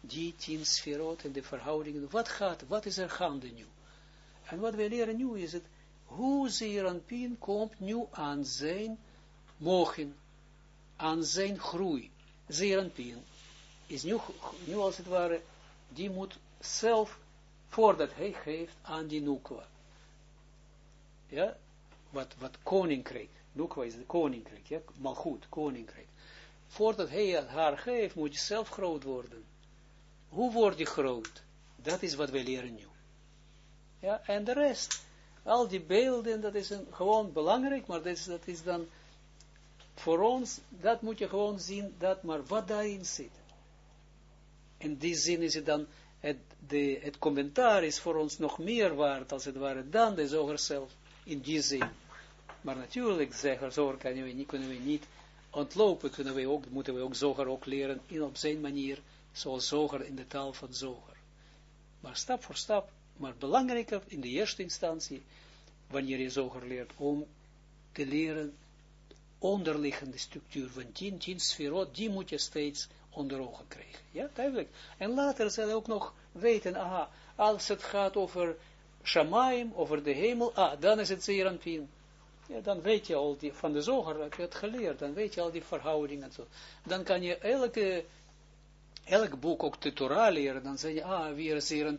[SPEAKER 1] die tien sferot en de verhoudingen, wat gaat, wat is er gaande nu? En wat wij leren nu is het, hoe Zeranpien komt nu aan zijn mogen, aan zijn groei. Zeranpien is nu, nu als het ware, die moet zelf, voordat hij geeft aan die Nukwa. Ja, wat, wat koninkrijk, Nukwa is het koninkrijk, ja, maar goed, koninkrijk. Voordat hij haar geeft, moet je zelf groot worden. Hoe word je groot? Dat is wat we leren nu. Ja, en de rest, al die beelden, dat is een, gewoon belangrijk, maar dat is, dat is dan voor ons, dat moet je gewoon zien, dat maar wat daarin zit. In die zin is het dan, het, de, het commentaar is voor ons nog meer waard, als het ware, dan de zoger zelf, in die zin. Maar natuurlijk, zeggen zoger kunnen we niet, kunnen we niet ontlopen, kunnen we ook, moeten we ook zoger ook leren, in op zijn manier, zoals zoger in de taal van zoger. Maar stap voor stap, maar belangrijker in de eerste instantie, wanneer je zoger leert, om te leren onderliggende structuur van tien, tien sferot, die moet je steeds onder ogen krijgen. Ja, duidelijk. En later zal je ook nog weten, aha, als het gaat over Shamaim, over de hemel, ah, dan is het zeer pin. Ja, dan weet je al die, van de zoger heb je het geleerd, dan weet je al die verhoudingen en zo. Dan kan je elke, elk boek ook de Torah leren, dan zeg je, ah, wie is uh,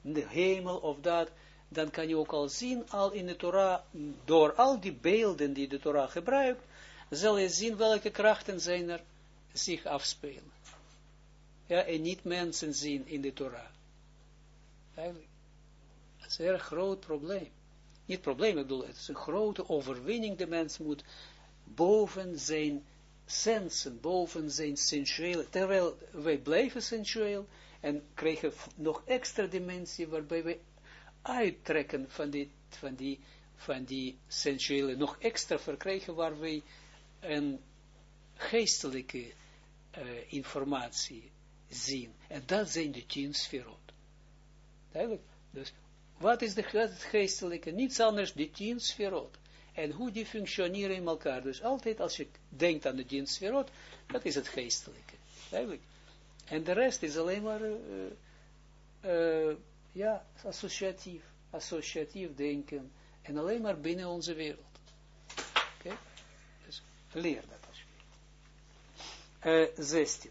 [SPEAKER 1] de hemel of dat, dan kan je ook al zien, al in de Torah, door al die beelden die de Torah gebruikt, zal je zien welke krachten zijn er zich afspelen. Ja, en niet mensen zien in de Torah. Eigenlijk. Dat is een erg groot probleem. Niet probleem, ik bedoel, het is een grote overwinning. De mens moet boven zijn sensen, boven zijn sensuele, terwijl wij blijven sensueel en krijgen nog extra dimensie waarbij wij uittrekken van die, van die, van die sensuele, nog extra verkrijgen waar wij een geestelijke uh, informatie zien. En dat zijn de tien sferot. Duidelijk. Dus wat is de, het geestelijke? Niets anders, de tien sferot. En hoe die functioneren in elkaar. Dus altijd als je denkt aan de tien sferot, dat is het geestelijke. En de rest is alleen maar, uh, uh, ja, associatief. Associatief denken. En alleen maar binnen onze wereld. Oké? Okay? Dus leer dat. Uh, 16.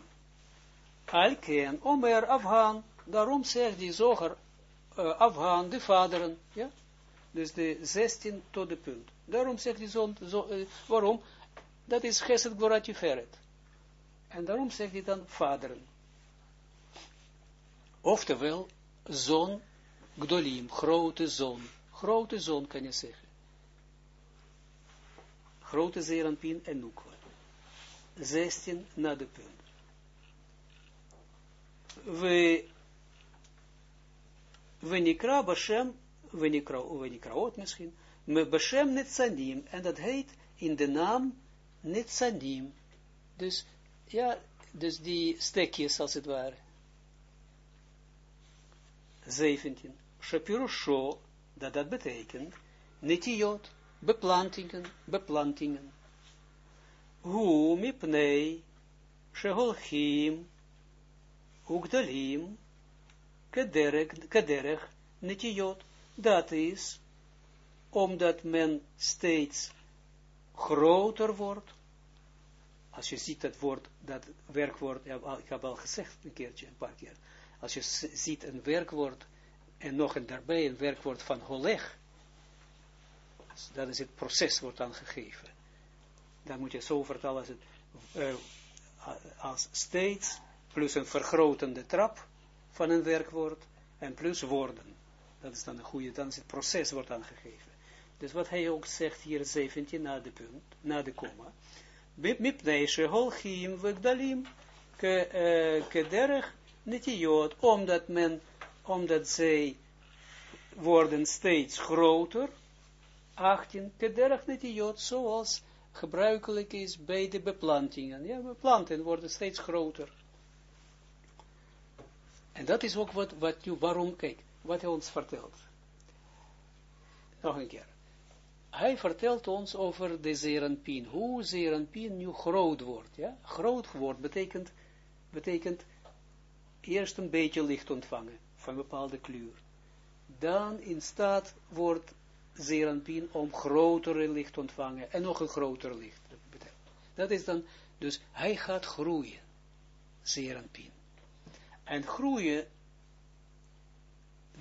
[SPEAKER 1] Alken, Omer, Afhaan, daarom zegt die zoger, uh, Afhaan, de vaderen, ja, dus de 16 tot de punt. Daarom zegt zoon, zo, uh, waarom? Dat is Geset Gloratiferet. En daarom zegt hij dan vaderen. Oftewel, zon, Gdolim, grote zon. Grote zon kan je zeggen. Grote Zeranpin en Nukwa. 16 na de punt. We, we nikra Bashem, we nikra, we nikraot misschien, me Bashem Netzanim, en dat heet in de naam Netzanim, Dus, ja, dus die stekjes als het ware. 17. Shapirusho, dat dat betekent, netiot, beplantingen, beplantingen. Hu mipnei, sheholchim, ugdalim, kedereg, kedereg. Dat is, omdat men steeds groter wordt, als je ziet dat woord, dat werkwoord, ik heb al gezegd een keertje, een paar keer, als je ziet een werkwoord, en nog een daarbij een werkwoord van holeg, dat is het proces wordt dan gegeven. Dan moet je zo vertalen als, het, uh, als steeds, plus een vergrotende trap van een werkwoord, en plus woorden. Dat is dan een goede, dan is het proces wordt dan gegeven. Dus wat hij ook zegt hier 17 na de punt, na de komma. Kederig netiot, omdat men, omdat zij worden steeds groter, 18, kederig netiot, zoals gebruikelijk is bij de beplantingen. Ja, beplanten worden steeds groter. En dat is ook wat, wat waarom, kijk, wat hij ons vertelt. Nog een keer hij vertelt ons over de zerenpien, hoe zerenpien nu groot wordt. Ja? Groot wordt betekent, betekent eerst een beetje licht ontvangen van een bepaalde kleur. Dan in staat wordt zerenpien om grotere licht ontvangen en nog een groter licht. Dat is dan, dus hij gaat groeien, zerenpien. En groeien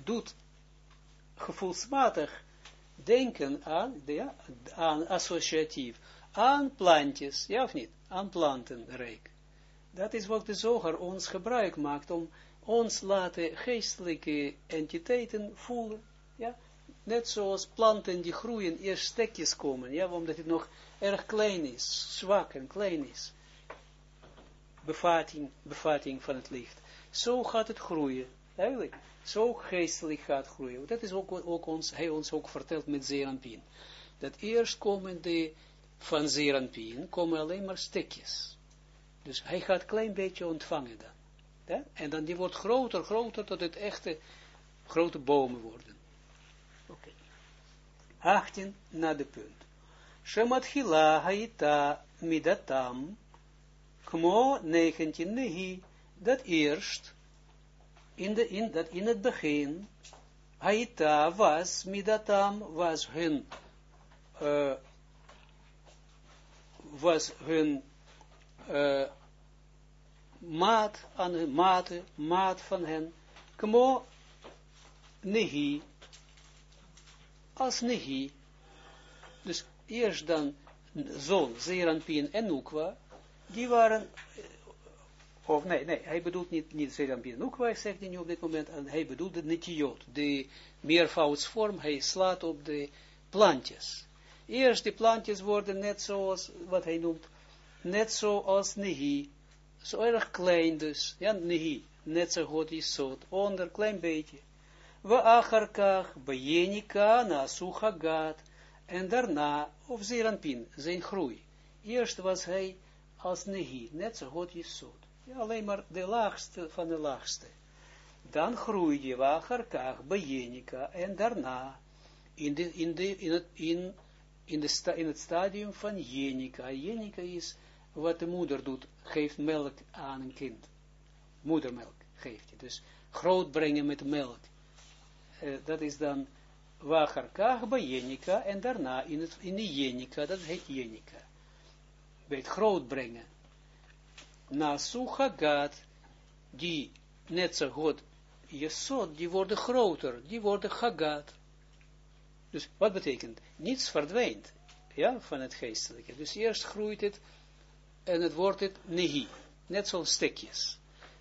[SPEAKER 1] doet gevoelsmatig denken aan, ja, aan associatief, aan plantjes, ja of niet, aan plantenrijk. Dat is wat de zoger ons gebruik maakt om ons laten geestelijke entiteiten voelen, ja, net zoals planten die groeien, eerst stekjes komen, ja, omdat het nog erg klein is, zwak en klein is. Bevatting, bevatting van het licht. Zo gaat het groeien, eigenlijk zo geestelijk gaat groeien. Dat is ook, ook ons, hij ons ook vertelt met Zeranpien. Dat eerst komen de, van Zeranpien, komen alleen maar stekjes. Dus hij gaat een klein beetje ontvangen dan. Ja? En dan die wordt groter, groter, tot het echte grote bomen worden. Oké. Okay. 18 na de punt. Shematchila haita midatam, kmo 19 nehi, dat eerst in, de, in, dat in het begin, Haita was, Midatam was hun, uh, was hun uh, maat, aan hun mate, maat van hen, kmo nehi, als nehi. Dus eerst dan zoon, Zeranpien en Nukwa, die waren of nee, nee, hij bedoelt niet, niet Serampin Nukwa, zegt hij nu op dit moment, en hij bedoelt de netiot, de meervoudsvorm, hij slaat op de plantjes. Eerst de plantjes worden net zoals, wat hij noemt, net zoals nehi, zo erg klein dus, ja, nehi, net zo goed is zoot, onder, klein beetje. We acharkach, bejenika, na suchagat, en daarna, of Zeranpin, zijn groei. Eerst was hij als nehi, net zo goed is zoot. Alleen maar de laagste van de laagste. Dan groei je wacherkach bejenica en daarna in, in, in, het, in, in, de in het stadium van jenica. Jenica is wat de moeder doet, geeft melk aan een kind. Moedermelk geeft je. Dus groot brengen met melk. Uh, dat is dan wacherkach bejenica en daarna in, het, in de jenica, dat heet jenica. Bij het groot brengen na Suchagat, die net zo goed Jesod, die worden groter, die worden Hagat. Dus wat betekent? Niets verdwijnt, ja, van het geestelijke. Dus eerst groeit het, en het wordt het Nehi, net zoals stekjes.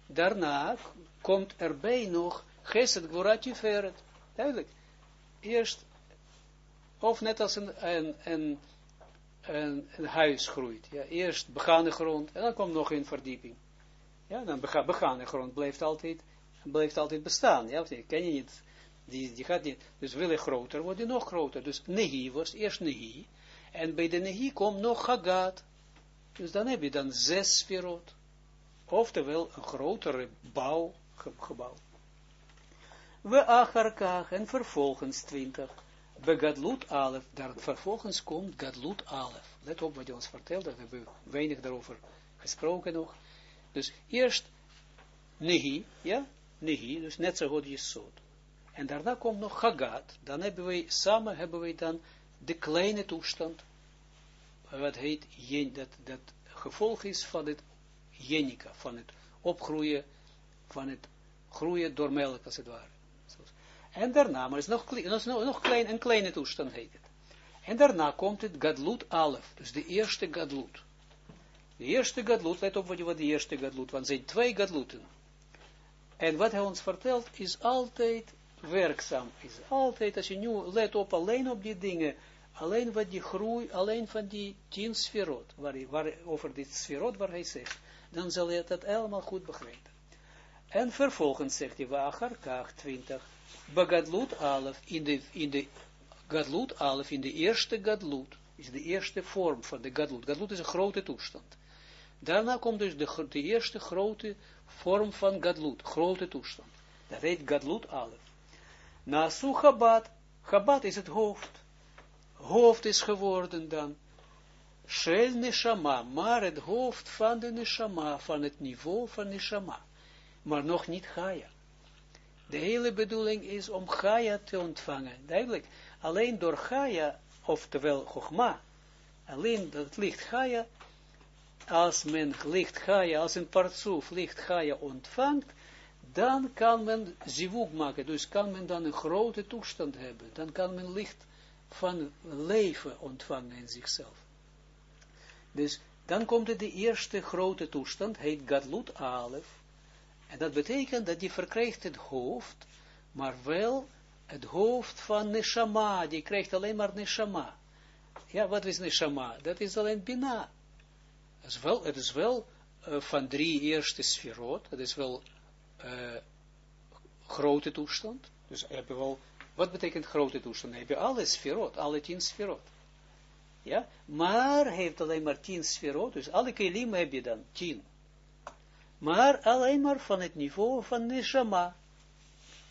[SPEAKER 1] Daarna komt erbij nog Geset Gvorat Feret. duidelijk. Eerst, of net als een een, een, huis groeit. Ja, eerst begane grond en dan komt nog een verdieping. Ja, dan bega, begane grond blijft altijd, blijft altijd bestaan. Ja, ken je niet. Die, die gaat niet. Dus wil je groter, wordt die nog groter. Dus nehi was eerst nehi. En bij de nehi komt nog hagat. Dus dan heb je dan zes sferot. Oftewel een grotere bouw, gebouw. We acharkach en vervolgens twintig. Be Gadlut Alef, daar vervolgens komt Gadlut Alef. Let op wat hij ons vertelt, daar hebben we weinig daarover gesproken nog. Dus eerst Nehi, ja, Nehi, dus net zo goed Jesod. En daarna komt nog Hagat, dan hebben we, samen hebben we dan de kleine toestand, wat heet, dat, dat gevolg is van het jenica, van het opgroeien, van het groeien door melk, als het ware. En daarna, maar het is nog, nog, nog klein, een kleine toestand heet het. En daarna komt het gadlut alef, dus de eerste gadlut. De eerste gadlut, let op wat, de eerste gadlut, want zijn twee gadluten. En wat hij ons vertelt, is altijd werkzaam. Is altijd, als je nu let op, alleen op die dingen, alleen wat die groei, alleen van die tien sferot, waar, waar, over dit sferot waar hij zegt, dan zal je dat helemaal goed begrijpen. En vervolgens zegt hij, wacher, kaag 20, Bagadlut alef, in de, in Gadlut alef, in de eerste Gadlut, is de eerste vorm van de Gadlut. Gadlut is een grote toestand. Daarna komt dus de, de eerste grote vorm van Gadlut, grote toestand. Dat heet Gadlut alef. Nasu Chabad, Chabad is het hoofd. Hoofd is geworden dan. Shel Neshama, maar het hoofd van de Neshama, van het niveau van Neshama. Maar nog niet Gaia. De hele bedoeling is om Gaia te ontvangen. Duidelijk, alleen door Gaia, oftewel Chogma, alleen dat licht Gaia, als men licht Gaia, als een partsoef licht Gaia ontvangt, dan kan men zivuk maken, dus kan men dan een grote toestand hebben. Dan kan men licht van leven ontvangen in zichzelf. Dus dan komt de eerste grote toestand, heet Gadlut Alef, en dat betekent dat die verkrijgt het hoofd, maar wel het hoofd van Neshama. Die krijgt alleen maar Neshama. Ja, wat is Neshama? Dat is alleen Bina. Het is wel, het is wel uh, van drie eerste sferot. Het is wel uh, grote toestand. Dus heb je wel, wat betekent grote toestand? Dan heb je alle sferot, alle tien sferot. Ja, maar heeft alleen maar tien sferot. Dus alle kelim heb je dan tien maar alleen maar van het niveau van neshama.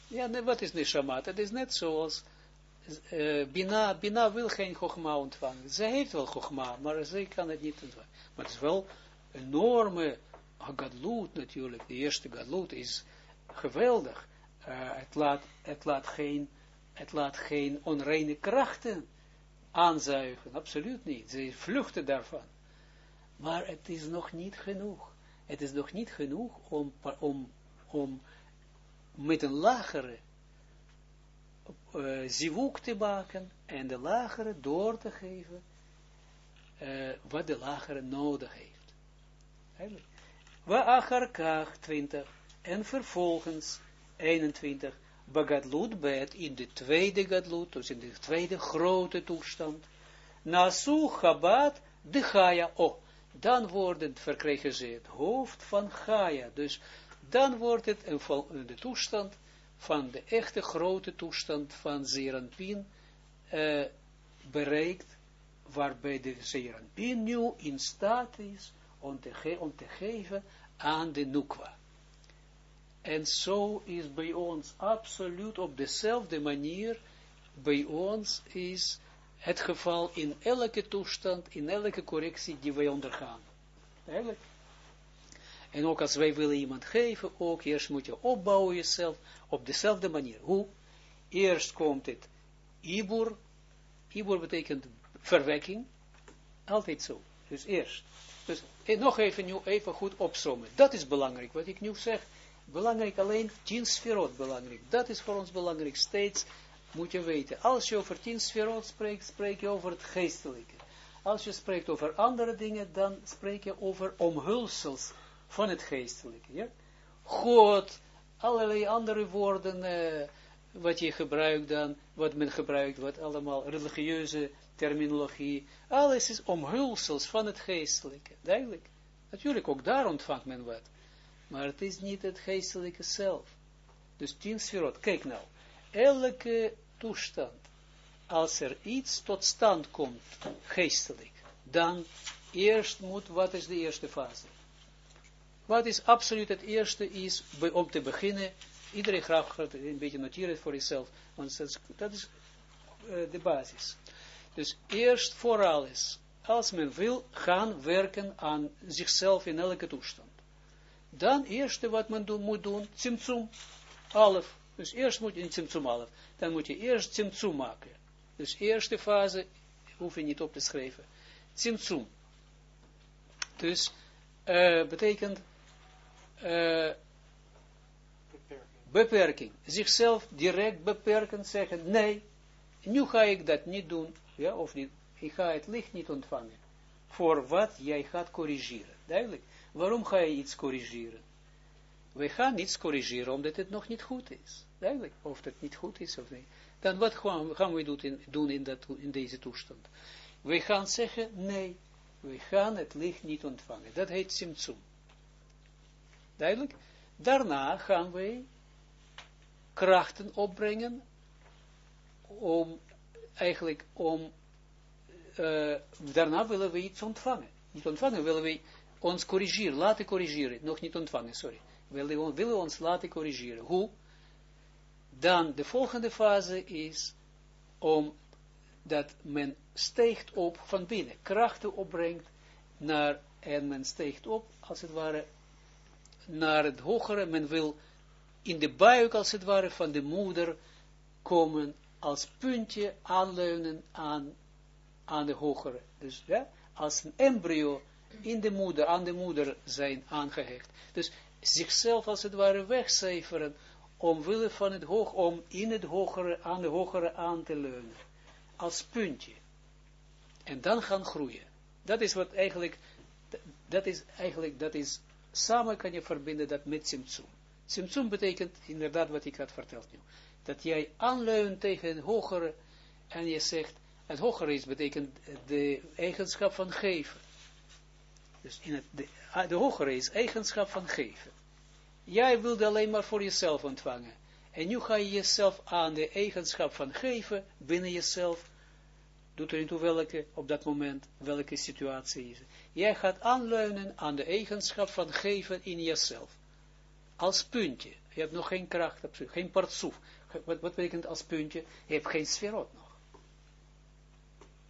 [SPEAKER 1] Ja, wat is neshama? Dat is net zoals uh, Bina, Bina wil geen chogma ontvangen. Ze heeft wel chogma, maar ze kan het niet ontvangen. Maar het is wel een enorme gadloed natuurlijk. De eerste gadloed is geweldig. Uh, het, laat, het, laat geen, het laat geen onreine krachten aanzuigen. Absoluut niet. Ze vluchten daarvan. Maar het is nog niet genoeg het is nog niet genoeg om, om, om met een lagere uh, zivuk te maken en de lagere door te geven uh, wat de lagere nodig heeft. We acharkach 20 en vervolgens 21 bagadlut bet in de tweede gadlut, dus in de tweede grote toestand. Nasu Chabad de Chaya, oh, dan wordt het, verkrijgen ze het hoofd van Gaia. Dus dan wordt het een, de toestand van de echte grote toestand van Zeranpin uh, bereikt, waarbij de Zeranpin nu in staat is om te, om te geven aan de Nukwa. En zo is bij ons absoluut op dezelfde manier, bij ons is het geval in elke toestand, in elke correctie die wij ondergaan. Eigenlijk. En ook als wij willen iemand geven, ook eerst moet je opbouwen jezelf op dezelfde manier. Hoe? Eerst komt het ibur. Ibur betekent verwekking. Altijd zo. Dus eerst. Dus nog even, nu even goed opzommen. Dat is belangrijk. Wat ik nu zeg, belangrijk alleen, tien sferot belangrijk. Dat is voor ons belangrijk. Steeds moet je weten, als je over tien sferot spreekt, spreek je over het geestelijke. Als je spreekt over andere dingen, dan spreek je over omhulsels van het geestelijke. Ja? God, allerlei andere woorden, uh, wat je gebruikt dan, wat men gebruikt, wat allemaal religieuze terminologie, alles is omhulsels van het geestelijke, duidelijk. Natuurlijk, ook daar ontvangt men wat. Maar het is niet het geestelijke zelf. Dus tien sferot, kijk nou, elke toestand, als er iets tot stand komt, geestelijk, dan eerst moet, wat is de eerste fase? Wat is absoluut het eerste is, om te beginnen, iedereen graag een beetje noteren voor jezelf, want dat is, dat is uh, de basis. Dus eerst voor alles, als men wil gaan werken aan zichzelf in elke toestand. Dan eerste wat men moet doen, Tsimtsum, alef. Dus eerst moet je in Tsimtsum alef. Dan moet je eerst Tsimtsum maken. Dus eerste fase, hoef je niet op te schrijven. Tsimtsum. Dus uh, betekent beperking. beperking. Zichzelf direct beperken, zeggen, nee, nu ga ik dat niet doen, ja, of niet, ik ga het licht niet ontvangen, voor wat jij gaat corrigeren, duidelijk. Waarom ga je iets corrigeren? We gaan niets corrigeren, omdat het nog niet goed is, duidelijk, of het niet goed is of niet. Dan wat gaan, we doen, in, dat, in deze toestand? We gaan zeggen, nee, we gaan het licht niet ontvangen. Dat heet simtsum. Duidelijk? Daarna gaan wij krachten opbrengen om, eigenlijk om, uh, daarna willen we iets ontvangen. Niet ontvangen, willen we ons corrigeren, laten corrigeren, nog niet ontvangen, sorry. Willen, ons laten corrigeren. Hoe? Dan de volgende fase is om dat men steegt op van binnen, krachten opbrengt naar, en men steegt op, als het ware, naar het hogere, men wil in de buik, als het ware, van de moeder komen, als puntje aanleunen aan, aan de hogere. Dus ja, als een embryo in de moeder, aan de moeder zijn aangehecht. Dus zichzelf als het ware wegcijferen, omwille van het hoog, om in het hogere, aan de hogere aan te leunen. Als puntje. En dan gaan groeien. Dat is wat eigenlijk, dat is eigenlijk, dat is, samen kan je verbinden dat met Simtsum. Simtsum betekent inderdaad wat ik had verteld nu. Dat jij aanleunt tegen het hogere en je zegt, het hogere is betekent de eigenschap van geven. Dus in het, de, de hogere is eigenschap van geven. Jij wilde alleen maar voor jezelf ontvangen. En nu ga je jezelf aan de eigenschap van geven binnen jezelf doet er niet toe welke, op dat moment, welke situatie is. Jij gaat aanleunen aan de eigenschap van geven in jezelf. Als puntje. Je hebt nog geen kracht, geen partsoef. Wat, betekent als puntje? Je hebt geen sferot nog.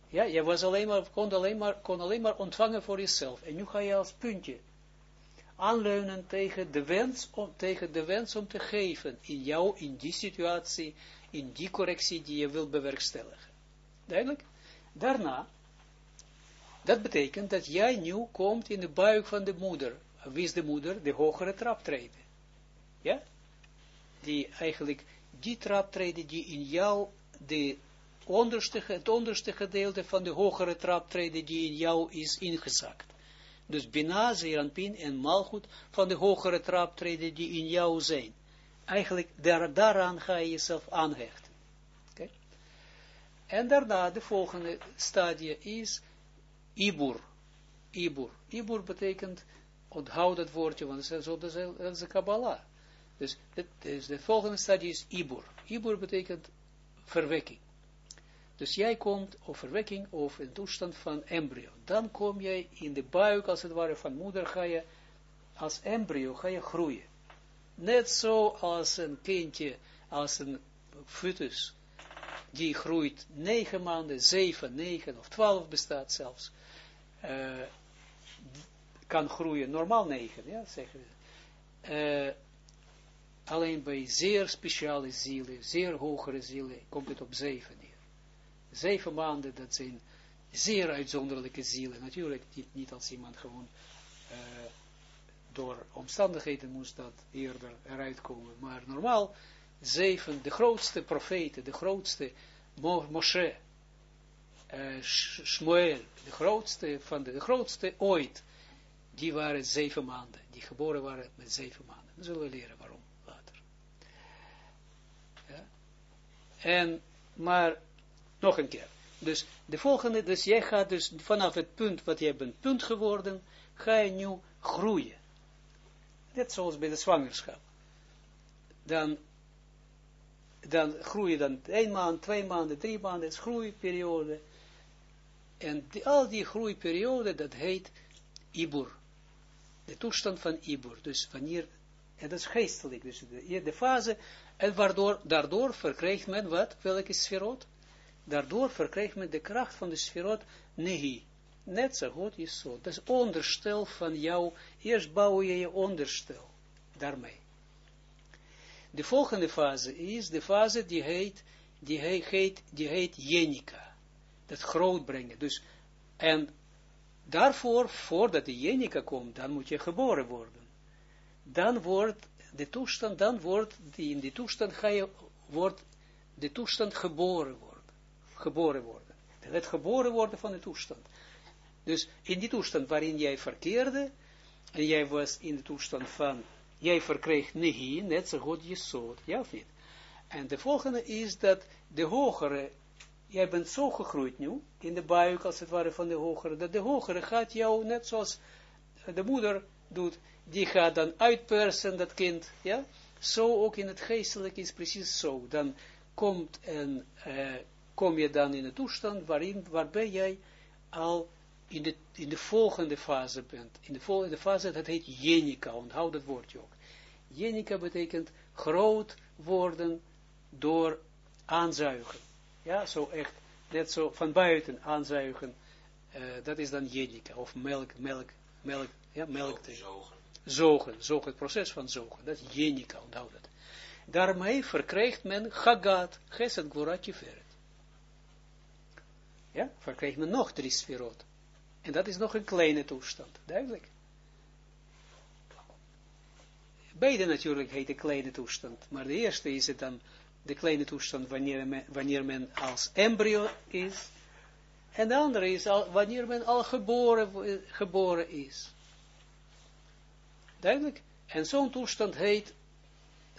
[SPEAKER 1] Ja, je was alleen maar, kon, alleen maar, kon alleen maar ontvangen voor jezelf. En nu ga je als puntje aanleunen tegen de wens om, tegen de wens om te geven in jou, in die situatie, in die correctie die je wilt bewerkstelligen. Duidelijk? Daarna, dat betekent dat jij nu komt in de buik van de moeder. Wie is de moeder? De hogere traptreden. Ja? Die eigenlijk, die traptreden die in jou, de onderste, het onderste gedeelte van de hogere traptreden die in jou is ingezakt. Dus Bina, Zeranpin en Malchut van de hogere traptreden die in jou zijn. Eigenlijk daar, daaraan ga je jezelf aanhechten. En daarna de volgende stadie is Ibur. Ibur. Ibur betekent, onthoud dat woordje, want dat is, is de Kabbalah. Dus dus de volgende stadie is Ibur. Ibur betekent verwekking. Dus jij komt of verwekking of een toestand van embryo. Dan kom jij in de buik, als het ware, van moeder, ga je als embryo, ga je groeien. Net zo als een kindje, als een foetus die groeit negen maanden, zeven, negen of twaalf bestaat zelfs, uh, kan groeien, normaal negen, ja, zeggen we. Uh, alleen bij zeer speciale zielen, zeer hogere zielen, komt het op zeven. Zeven maanden, dat zijn zeer uitzonderlijke zielen. Natuurlijk niet, niet als iemand gewoon uh, door omstandigheden moest dat eerder eruit komen. Maar normaal zeven, de grootste profeten, de grootste, Moshe, uh, Shmuel, de grootste van de, de, grootste ooit, die waren zeven maanden, die geboren waren met zeven maanden. Dat zullen we leren waarom later. Ja. En, maar, nog een keer. Dus de volgende, dus jij gaat dus vanaf het punt, wat jij bent punt geworden, ga je nu groeien. Net zoals bij de zwangerschap. Dan dan groei je dan één maand, twee maanden, drie maanden, is groeiperiode. En die, al die groeiperiode, dat heet Ibur. De toestand van Ibur. Dus wanneer, en dat is geestelijk, dus de, de fase, en waardoor, daardoor verkrijgt men wat, welke sferot? Daardoor verkrijgt men de kracht van de sferot nehi. Net zo goed is zo. Dat is onderstel van jou. Eerst bouw je je onderstel. Daarmee. De volgende fase is de fase die heet, die heet, die heet jenica. Dat groot brengen. Dus, en daarvoor, voordat de jenica komt, dan moet je geboren worden. Dan wordt de toestand, dan wordt die, in die toestand ga je, wordt de toestand geboren worden. Geboren worden. Het geboren worden van de toestand. Dus in die toestand waarin jij verkeerde, en jij was in de toestand van, jij verkreeg nehi, net zo goed je zoot, ja of niet? En de volgende is dat de hogere, jij bent zo gegroeid nu, in de buik als het ware van de hogere, dat de hogere gaat jou, net zoals de moeder doet, die gaat dan uitpersen, dat kind, ja? Zo ook in het geestelijk is precies zo. Dan komt en, uh, kom je dan in een toestand waarin, waarbij jij al in de, in de volgende fase bent. In de volgende fase, dat heet jenica, onthoud dat woordje ook. Jenica betekent groot worden door aanzuigen. Ja, zo echt, net zo van buiten aanzuigen. Uh, dat is dan jenica, of melk, melk, melk, ja, melk. Zogen. Zogen, zogen, het proces van zogen. Dat is jenica, onthoud dat. Daarmee verkrijgt men Chagat, Gesed, Gvorat, Tiferet. Ja, verkrijgt men nog drie sferot. En dat is nog een kleine toestand, duidelijk. Beide natuurlijk heet de kleine toestand, maar de eerste is het dan de kleine toestand wanneer men, wanneer men als embryo is, en de andere is al, wanneer men al geboren, geboren is. Duidelijk? En zo'n toestand heet,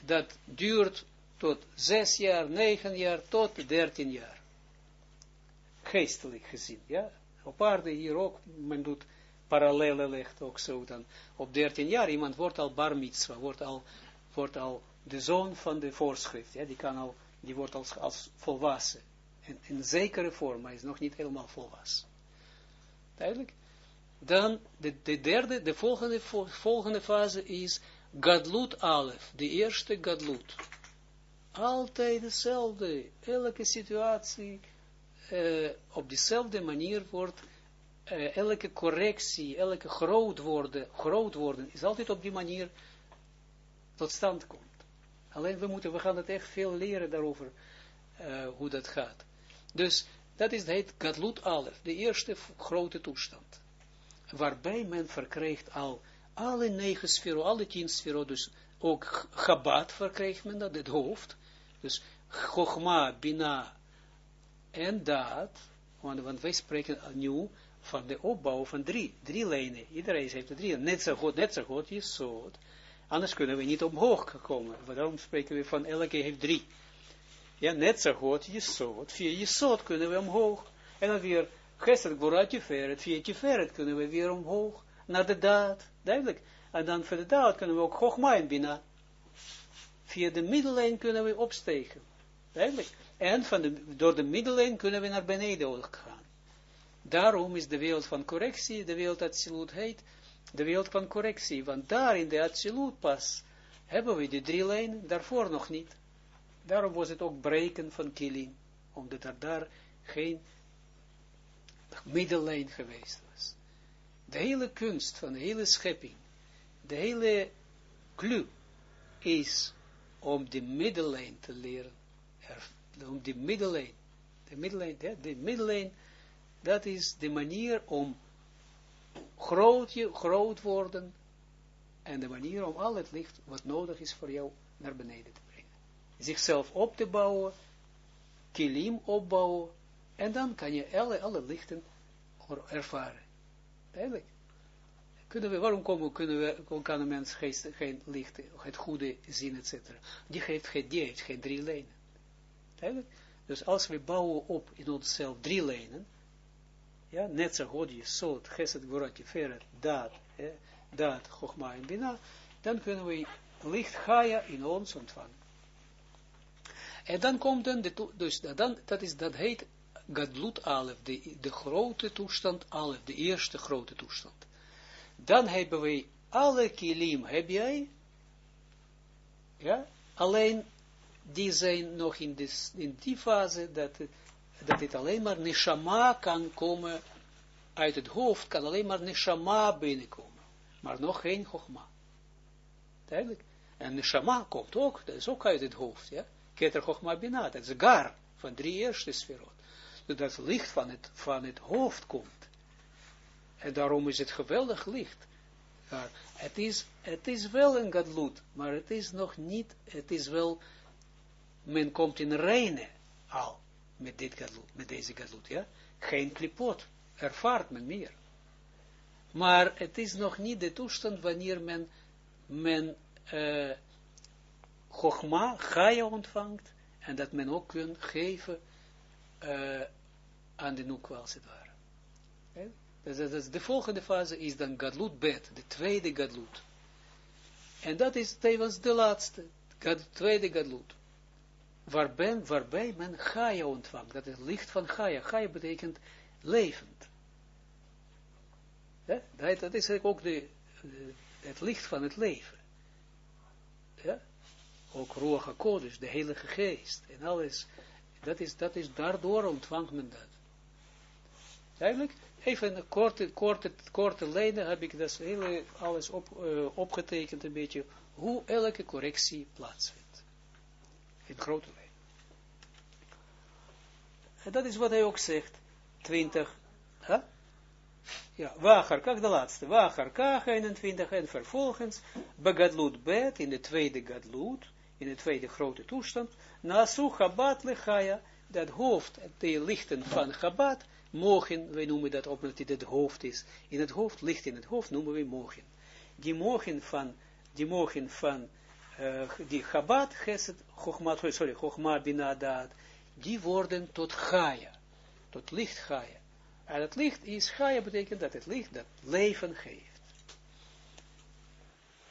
[SPEAKER 1] dat duurt tot zes jaar, negen jaar, tot dertien jaar. Geestelijk gezien, ja op aarde hier ook, men doet parallellen ook zo dan. Op 13 jaar, iemand wordt al bar mitzvah, wordt al, wordt al de zoon van de voorschrift, ja, die kan al, die wordt als, als volwassen. In, in zekere vorm, maar is nog niet helemaal volwassen. Duidelijk? Dan, de, de derde, de volgende, volgende fase is Gadlut Alef, de eerste Gadlut. Altijd hetzelfde, elke situatie, uh, op dezelfde manier wordt uh, elke correctie, elke groot worden, groot worden, is altijd op die manier tot stand komt. Alleen we moeten, we gaan het echt veel leren daarover, uh, hoe dat gaat. Dus, dat is het Gadlut Alef, de eerste grote toestand. Waarbij men verkrijgt al alle negen sfero, alle tien sfero, dus ook Chabad verkrijgt men dat, het hoofd. Dus Chogma, Bina, en dat, want, want wij spreken nu van de opbouw van drie, drie lijnen. Iedereen heeft er drie, net zo goed, net zo goed, je soort. Anders kunnen we niet omhoog komen. Waarom spreken we van elke heeft drie. Ja, net zo goed, je soort. Via je soort kunnen we omhoog. En dan weer, gisteren Gorat Tiferet, via Tiferet kunnen we weer omhoog. Naar de daad, duidelijk. En dan voor de daad kunnen we ook Chogma en Bina. Via de middellijn kunnen we opstegen. Duidelijk. En van de, door de middellijn kunnen we naar beneden gaan. Daarom is de wereld van correctie, de wereld absoluut heet, de wereld van correctie. Want daar in de absoluut pas hebben we die drie lijnen, daarvoor nog niet. Daarom was het ook breken van killing, omdat er daar geen middellijn geweest was. De hele kunst van de hele schepping, de hele clue is om de middellijn te leren om de middellijn, de middellijn, de, de middellijn, dat is de manier om groot, groot worden en de manier om al het licht wat nodig is voor jou naar beneden te brengen. Zichzelf op te bouwen, kilim opbouwen, en dan kan je alle, alle lichten ervaren. Eigenlijk. Kunnen we, waarom komen, kunnen we, kan een mens geen, geen licht, het goede zien, etc. Die heeft, die heeft geen drie lijnen. Dus als we bouwen op in onszelf drie lijnen, ja, net zo goed je soort, geset, gvorat, feret, daad, eh, daad, chogma en bina, dan kunnen we licht Gaia in ons ontvangen. En dan komt dan, de, dus dan, dat, is, dat heet gadlut alef, de, de grote toestand alef, de eerste grote toestand. Dan hebben wij alle kilim, heb jij, ja, alleen die zijn nog in, in die fase dat, dat het alleen maar neshama kan komen uit het hoofd, kan alleen maar neshama binnenkomen, maar nog geen chogma. Duidelijk. En neshama komt ook, dat is ook uit het hoofd, ja. Keter chogma binat, dat is gar, van drie eerste sferot. Dat het licht van het, van het hoofd komt. En daarom is het geweldig licht. Het, is, het is wel een gadlut, maar het is nog niet, het is wel, men komt in reine al met, dit gadlut, met deze gadlut, ja. Geen klipot, ervaart men meer. Maar het is nog niet de toestand wanneer men, men uh, Chogma, Gaia ontvangt, en dat men ook kan geven uh, aan de Nukwa, als het ware. Dus, de volgende fase is dan Gadlut Bet, de tweede Gadlut. En dat is tevens de laatste, de tweede Gadlut. Waarbij, men Gaia ontvangt, dat is licht van Gaia. Gaia betekent levend. Dat, is ook de, het licht van het leven. Ja? Ook Ruach HaKodesh, de Heilige Geest en alles. Dat is, dat is, daardoor ontvangt men dat. Eigenlijk, even een korte, korte, korte lijnen heb ik dat hele, alles op, uh, opgetekend een beetje, hoe elke correctie plaatsvindt. In grote lijn. En dat is wat hij ook zegt, 20, huh? Ja, wager, kijk de laatste, wager, kach 21, en vervolgens, begadlut bet, in de tweede gadlut, in de tweede grote toestand, nasu Chabad lechaya, dat hoofd, de lichten van Chabad, mogen, wij noemen dat ook dat het hoofd is, in het hoofd, licht in het hoofd noemen we mogen. Die mogen van, die mogen van, die Chabad, Chochma, sorry, Chochma Binadat, die worden tot Chaya, tot licht Chaya. En het licht is, Chaya betekent dat het licht dat leven geeft.